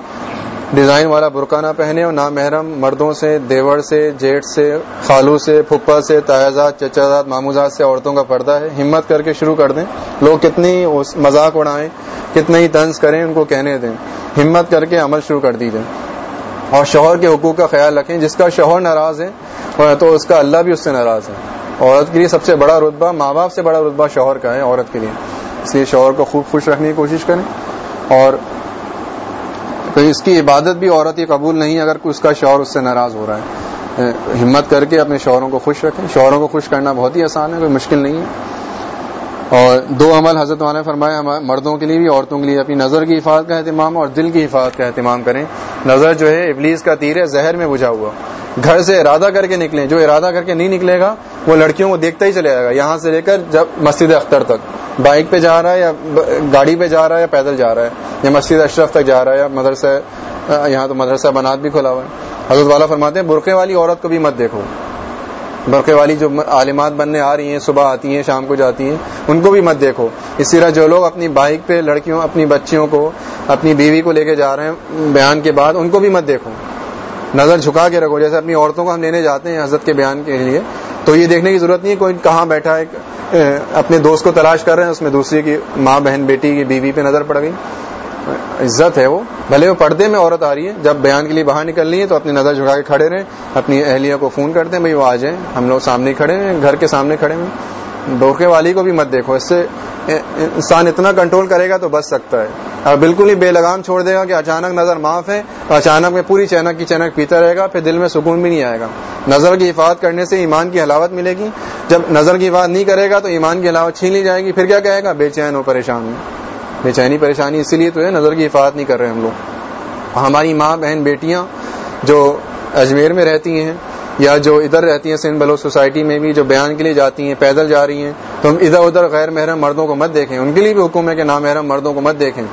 ڈیزائن والا برقع نہ پہنے اور نامحرم مردوں سے دیور سے جیٹ سے، خالو سے، پھپھا سے تاجات چچازات، ماموزات سے عورتوں کا پردہ ہے۔ ہمت کر کے شروع کر دیں۔ لوگ کتنی مذاق اڑائیں کتنے ہی طنز کریں ان کو کہنے دیں۔ ہمت کر کے عمل شروع کر دیجیے اور شوہر کے حقوق کا خیال رکھیں۔ جس کا شوہر ناراض ہے، تو اس کا اللہ بھی اس سے ناراض ہے۔ عورت کے لیے سب سے بڑا رتبہ ماں باپ سے بڑا رتبہ شوہر کا ہے عورت کے لیے۔ اس لیے شوہر کو خوب خوش رکھنے کی کوشش کریں۔ اور کوئی اس کی عبادت بھی عورت ہی قبول نہیں، اگر اس کا شوہر اس سے ناراض ہو رہا ہے۔ ہمت کر کے اپنے شوہروں کو خوش رکھیں۔ شوہروں کو خوش کرنا بہت ہی آسان ہے، کوئی مشکل نہیں ہے۔ اور دو عمل حضرت نے فرمایا مردوں کے لیے بھی، عورتوں کے لیے اپنی نظر کی حفاظت کا اہتمام اور دل کی حفاظت کا اہتمام کریں۔ نظر جو ہے، ابلیس کا تیر ہے، زہر میں بجھا ہوا۔ گھر سے ارادہ کر کے نکلیں۔ جو ارادہ کر کے نہیں نکلے گا، وہ لڑکیوں کو دیکھتا ہی چلے جائے گا۔ یہاں سے لے کر جب مسجد اختر تک۔ بائک پہ جا رہا ہے یا گاڑی پہ جا رہا ہے یا پیدل جا رہا ہے؟ یا مسجد اشرف تک جا رہا ہے یا مدرسہ، یہاں تو مدرسہ بنات بھی کھلا ہوا ہے۔ حضرت والا فرماتے ہیں برقے والی عورت کو بھی مت دیکھو۔ برقے والی جو عالمات بننے آ رہی ہیں، صبح آتی ہیں، شام کو جاتی ہیں، ان کو بھی مت دیکھو۔ اسی طرح جو لوگ اپنی بائک پہ لڑکیوں، اپنی بچیوں کو، اپنی بیوی کو لے کے جا رہے ہیں بیان کے بعد، ان کو بھی مت دیکھو۔ نظر جھکا کے رکھو، جیسے اپنی عورتوں کو ہم لینے جاتے ہیں حضرت کے بیان کے لیے، تو یہ دیکھنے کی ضرورت نہیں کوئی کہاں بیٹھا ہے اپنے دوست کو تلاش کر رہے ہیں، اس میں دوسری کی ماں، بہن، بیٹی کی بیوی پہ نظر پڑ گئی۔ عزت ہے وہ۔ بھلے وہ پردے میں عورت آ رہی ہے، جب بیان کے لیے باہر نکل رہی ہے تو اپنی نظر جھکا کے کھڑے رہیں، اپنی اہلیہ کو فون کرتے ہیں بھائی وہ آ جائیں، ہم لوگ سامنے کھڑے ہیں، گھر کے سامنے کھڑے ہیں۔ ڈوکے والی کو بھی مت دیکھو، اس سے انسان اتنا کنٹرول کرے گا تو بچ سکتا ہے۔ اور بالکل ہی بے لگام چھوڑ دے گا کہ اچانک نظر معاف ہے اچانک میں پوری چینک کی چینک پیتا رہے گا، پھر دل میں سکون بھی نہیں آئے گا۔ نظر کی حفاظت کرنے سے ایمان کی حلاوت ملے گی۔ جب نظر کی حفاظت نہیں کرے گا تو ایمان کی حلاوت چھین لی جائے گی، پھر کیا کہے گا؟ بے چین ہو پریشان ہو بے چینی پریشانی اسی لیے تو ہے نظر کی حفاظت نہیں کر رہے ہم لوگ۔ ہماری ماں، بہن، بیٹیاں جو اجمیر میں رہتی ہیں یا جو ادھر رہتی ہیں سندھ بلوچ سوسائٹی میں بھی جو بیان کے لیے جاتی ہیں، پیدل جا رہی ہیں تو ہم ادھر ادھر غیر محرم مردوں کو مت دیکھیں۔ ان کے لیے بھی حکم ہے کہ نامحرم مردوں کو مت دیکھیں۔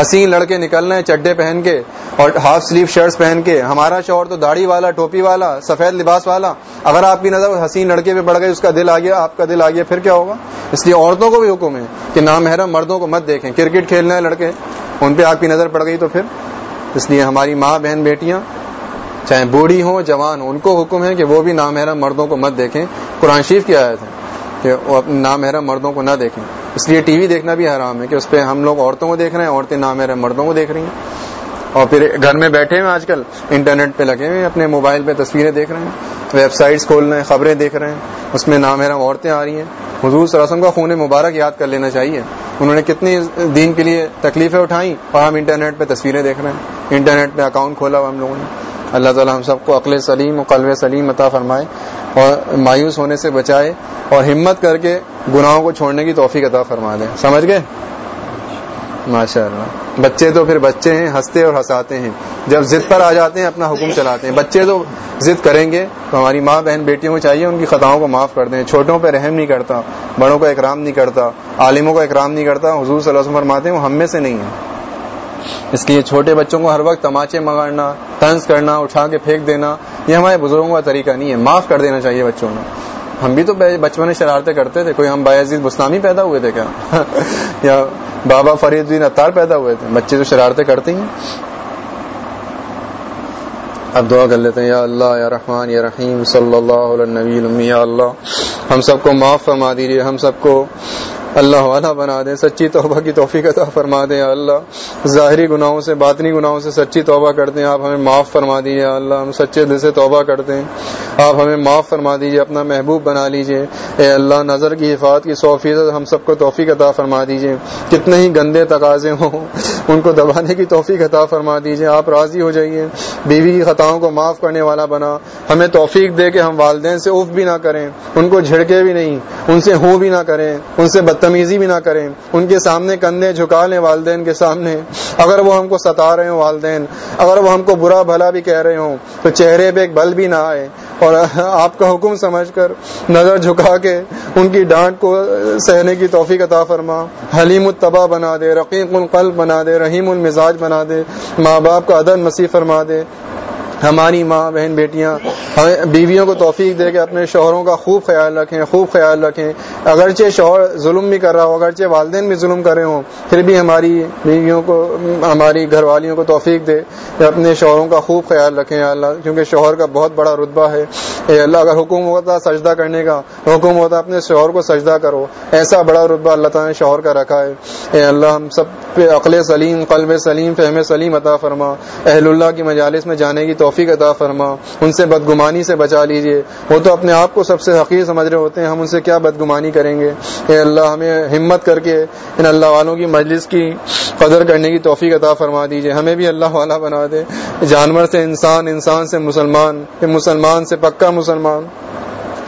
حسین لڑکے نکل رہے ہیں، چڈے پہن کے اور ہاف سلیو شرٹس پہن کے۔ ہمارا شوہر تو داڑھی والا، ٹوپی والا، سفید لباس والا۔ اگر آپ کی نظر حسین لڑکے پہ پڑ گئی، اس کا دل آ گیا آپ کا دل آ گیا پھر کیا ہوگا؟ اس لیے عورتوں کو بھی حکم ہے کہ نامحرم مردوں کو مت دیکھیں۔ کرکٹ کھیلنے ہیں لڑکے، ان پہ آپ کی نظر پڑ گئی تو پھر۔ اس لیے ہماری ماں بہن بیٹیاں، چاہے بوڑھی ہوں، جوان ہوں، ان کو حکم ہے کہ وہ بھی نامحرم مردوں کو مت دیکھیں۔ قرآن شریف کی آیت ہے۔ کہ وہ نامحرم مردوں کو نہ دیکھیں۔ اس لیے ٹی وی دیکھنا بھی حرام ہے کہ اس پہ ہم لوگ عورتوں کو دیکھ رہے ہیں، عورتیں نامحرم مردوں کو دیکھ رہی ہیں۔ اور پھر گھر میں بیٹھے ہوئے آج کل، انٹرنیٹ پہ لگے ہوئے اپنے موبائل پہ تصویریں دیکھ رہے ہیں، ویب سائٹس کھول رہے ہیں، خبریں دیکھ رہے ہیں، اس میں نامحرم عورتیں آ رہی ہیں۔ حضور صلی اللہ علیہ وسلم کا خون مبارک یاد کر لینا چاہیے۔ انہوں نے کتنی دین کے لیے تکلیفیں اٹھائیں اور ہم انٹرنیٹ پہ تصویریں دیکھ رہے ہیں۔ انٹرنیٹ پہ اکاؤنٹ کھولا ہوا ہم لوگوں نے۔ اللہ تعالی ہم سب کو عقل سلیم و قلب سلیم عطا فرمائے اور مایوس ہونے سے بچائے اور ہمت کر کے گناہوں کو چھوڑنے کی توفیق عطا فرما دیں سمجھ گئے؟ ماشاء اللہ بچے تو پھر بچے ہیں، ہنستے اور ہنساتے ہیں۔ جب ضد پر آ جاتے ہیں، اپنا حکم چلاتے ہیں۔ بچے تو ضد کریں گے۔ تو ہماری ماں بہن بیٹیوں کو چاہیے ان کی خطاؤں کو معاف کر دیں۔ چھوٹوں پہ رحم نہیں کرتا، بڑوں کا اکرام نہیں کرتا، عالموں کا اکرام نہیں کرتا۔ حضور صلی اللہ علیہ وسلم فرماتے ہیں، وہ ہم میں سے نہیں ہے اس لیے چھوٹے بچوں کو ہر وقت تماچے مگاڑنا طنز کرنا، اٹھا کے پھینک دینا، یہ ہمارے بزرگوں کا طریقہ نہیں ہے۔ معاف کر دینا چاہیے بچوں کو۔ ہم بھی تو بچپن میں شرارتیں کرتے تھے۔ کوئی ہم باعزیز بسلامی پیدا ہوئے تھے کیا؟ یا بابا فرید الدین اطار پیدا ہوئے تھے۔ بچے تو شرارتیں کرتے ہیں۔ اب دعا کر لیتے ہیں، یا اللہ، یا رحمان، یا رحیم، صلی اللہ علیہ یا اللہ، ہم سب کو معاف فرما دیجیے ہم سب کو اللہ والا بنا دیں، سچی توبہ کی توفیق عطا فرما دیں اللہ۔ ظاہری گناہوں سے، باطنی گناہوں سے سچی توبہ کر دیں۔ آپ ہمیں معاف فرما دیجیے اللہ، ہم سچے دل سے توبہ کر دیں۔ آپ ہمیں معاف فرما دیجیے اپنا محبوب بنا لیجیے اے اللہ، نظر کی حفاظت کی سو فیصد ہم سب کو توفیق عطا فرما دیجیے کتنے ہی گندے تقاضے ہوں، ان کو دبانے کی توفیق عطا فرما دیجیے آپ راضی ہو جائیے، بیوی کی خطاؤں کو معاف کرنے والا بنا۔ ہمیں توفیق دے کے ہم والدین سے اف بھی نہ کریں، ان کو جھڑکے بھی نہیں، ان سے ہوں بھی نہ کریں، ان سے بدتمیزی بھی نہ کریں، ان کے سامنے کندھے جھکا لیں والدین کے سامنے۔ اگر وہ ہم کو ستا رہے ہوں والدین، اگر وہ ہم کو برا بھلا بھی کہہ رہے ہوں، تو چہرے پہ ایک بل بھی نہ آئے۔ اور آپ کا حکم سمجھ کر نظر جھکا کے ان کی ڈانٹ کو سہنے کی توفیق عطا فرما۔ حلیم التبا بنا دے، رقیق القلب بنا دے، رحیم المزاج بنا دے۔ ماں باپ کا عدن مسیح فرما دے۔ ہماری ماں، بہن، بیٹیاں بیویوں کو توفیق دے کے اپنے شوہروں کا خوب خیال رکھیں، خوب خیال رکھیں۔ اگرچہ شوہر ظلم بھی کر رہا ہو، اگرچہ والدین بھی ظلم کر رہے ہوں، پھر بھی ہماری بیویوں کو، ہماری گھر والیوں کو توفیق دے اپنے شوہروں کا خوب خیال رکھیں۔ اللہ، کیونکہ شوہر کا بہت بڑا رتبہ ہے۔ اے اللہ، اگر حکم ہوتا سجدہ کرنے کا، حکم ہوتا اپنے شوہر کو سجدہ کرو۔ ایسا بڑا رتبہ اللہ تعالیٰ نے شوہر کا رکھا ہے۔ اے اللہ، ہم سب پہ عقل سلیم، قلب سلیم، فہم سلیم عطا فرما۔ اہل اللہ کی مجالس میں جانے کی توفیق عطا فرما۔ ان سے بدگمانی سے بچا لیجیے وہ تو اپنے آپ کو سب سے حقیق سمجھ رہے ہوتے ہیں۔ ہم ان سے کیا بدگمانی کریں گے؟ اے اللہ، ہمیں ہمت کر کے ان اللہ والوں کی مجلس کی قدر کرنے کی توفیق عطا فرما دیجیے ہمیں بھی اللہ والا بنا دے۔ جانور سے انسان انسان سے مسلمان مسلمان سے پکا مسلمان۔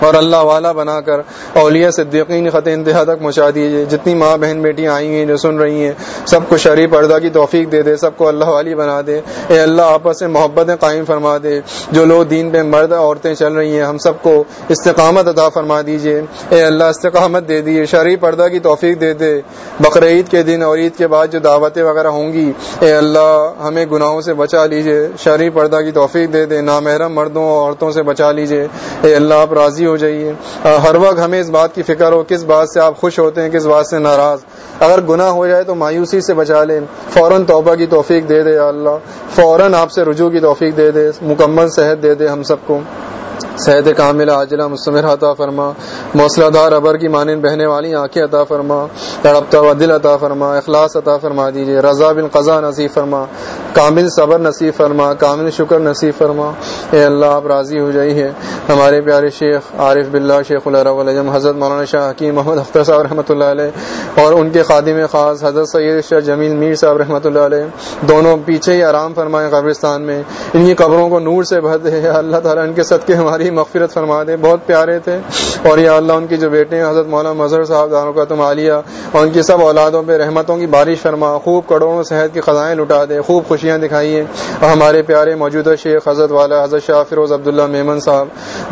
اور اللہ والا بنا کر اولیاء صدیقین خط انتہا تک پہنچا دیجیے جتنی ماں بہن بیٹیاں آئی ہیں جو سن رہی ہیں، سب کو شریف پردہ کی توفیق دے دے، سب کو اللہ والی بنا دے۔ اے اللہ، آپس میں محبتیں قائم فرما دے۔ جو لوگ دین پہ مرد عورتیں چل رہی ہیں، ہم سب کو استقامت عطا فرما دیجیے اے اللہ، استقامت دے دیے شریف پردہ کی توفیق دے دے۔ بقر عید کے دن اور عید کے بعد جو دعوتیں وغیرہ ہوں گی، اے اللہ، ہمیں گناہوں سے بچا لیجیے شریف پردہ کی توفیق دے دے، نامحرم مردوں اور عورتوں سے بچا لیجیے اے اللہ، آپ راضی ہو ہو جائیے۔ ہاں، ہر وقت ہمیں اس بات کی فکر ہو کس بات سے آپ خوش ہوتے ہیں، کس بات سے ناراض۔ اگر گناہ ہو جائے تو مایوسی سے بچا لیں۔ فوراً توبہ کی توفیق دے دے اللہ۔ فوراً آپ سے رجوع کی توفیق دے دے، مکمل صحت دے دے ہم سب کو۔ صحت کامل عاجلہ مستمر عطا فرما موسلا دار ابر کی مانند بہنے والی آنکھیں عطا فرما، تڑپتا ہوا دل عطا فرما، اخلاص عطا فرما دیجیے رضا بن قضا نصیب فرما، کامل صبر نصیب فرما، کامل شکر نصیب فرما۔ اے اللہ، آپ راضی ہو جائیے۔ ہمارے پیارے شیخ عارف بلّہ شیخ الرحم حضرت مولانا شاہ حکیم محمد اختر صاحب رحمۃ اللہ علیہ، اور ان کے خادم خاص، حضرت سید شاہ جمیل میر صاحب رحمۃ اللہ علیہ، دونوں پیچھے ہی آرام فرمائے قبرستان میں۔ ان کی قبروں کو نور سے بھر دے۔ اللہ تعالیٰ، ان کے صدقے ہماری مغفرت فرما دے۔ بہت پیارے تھے۔ اور یا اللہ، ان کی جو بیٹے ہیں، حضرت مولانا مظہر صاحب داروں کا تم عالیہ، اور ان کی سب اولادوں پہ رحمتوں کی بارش فرما۔ خوب کروڑوں صحت کی خزائیں لٹا دے۔ خوب خوشیاں دکھائیے۔ اور ہمارے پیارے موجودہ شیخ حضرت والا، حضرت شاہ فیروز عبداللہ میمن صاحب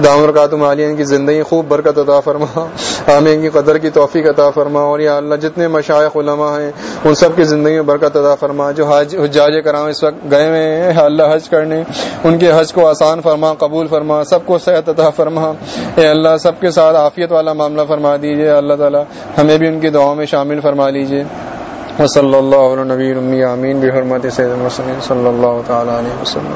دامر کا تم عالیہ، ان کی زندگی خوب برکت عطا فرما۔ ہمیں ان کی قدر کی توفیق عطا فرما۔ اور یا اللہ، جتنے مشائق علماء ہیں، ان سب کی زندگی میں برکت عطا فرما۔ جو حج، حجاج کرام اس وقت گئے ہوئے ہیں اللہ حج کرنے، ان کے حج کو آسان فرما، قبول فرما۔ سب کو صحت عطا فرما۔ اے اللہ، سب کے ساتھ عافیت والا معاملہ فرما دیجیے اللہ تعالی ہمیں بھی ان کی دعاؤں میں شامل فرما لیجیے صلی اللہ علیہ نبی امین بحرمت صلی اللہ تعالی علیہ وسلم۔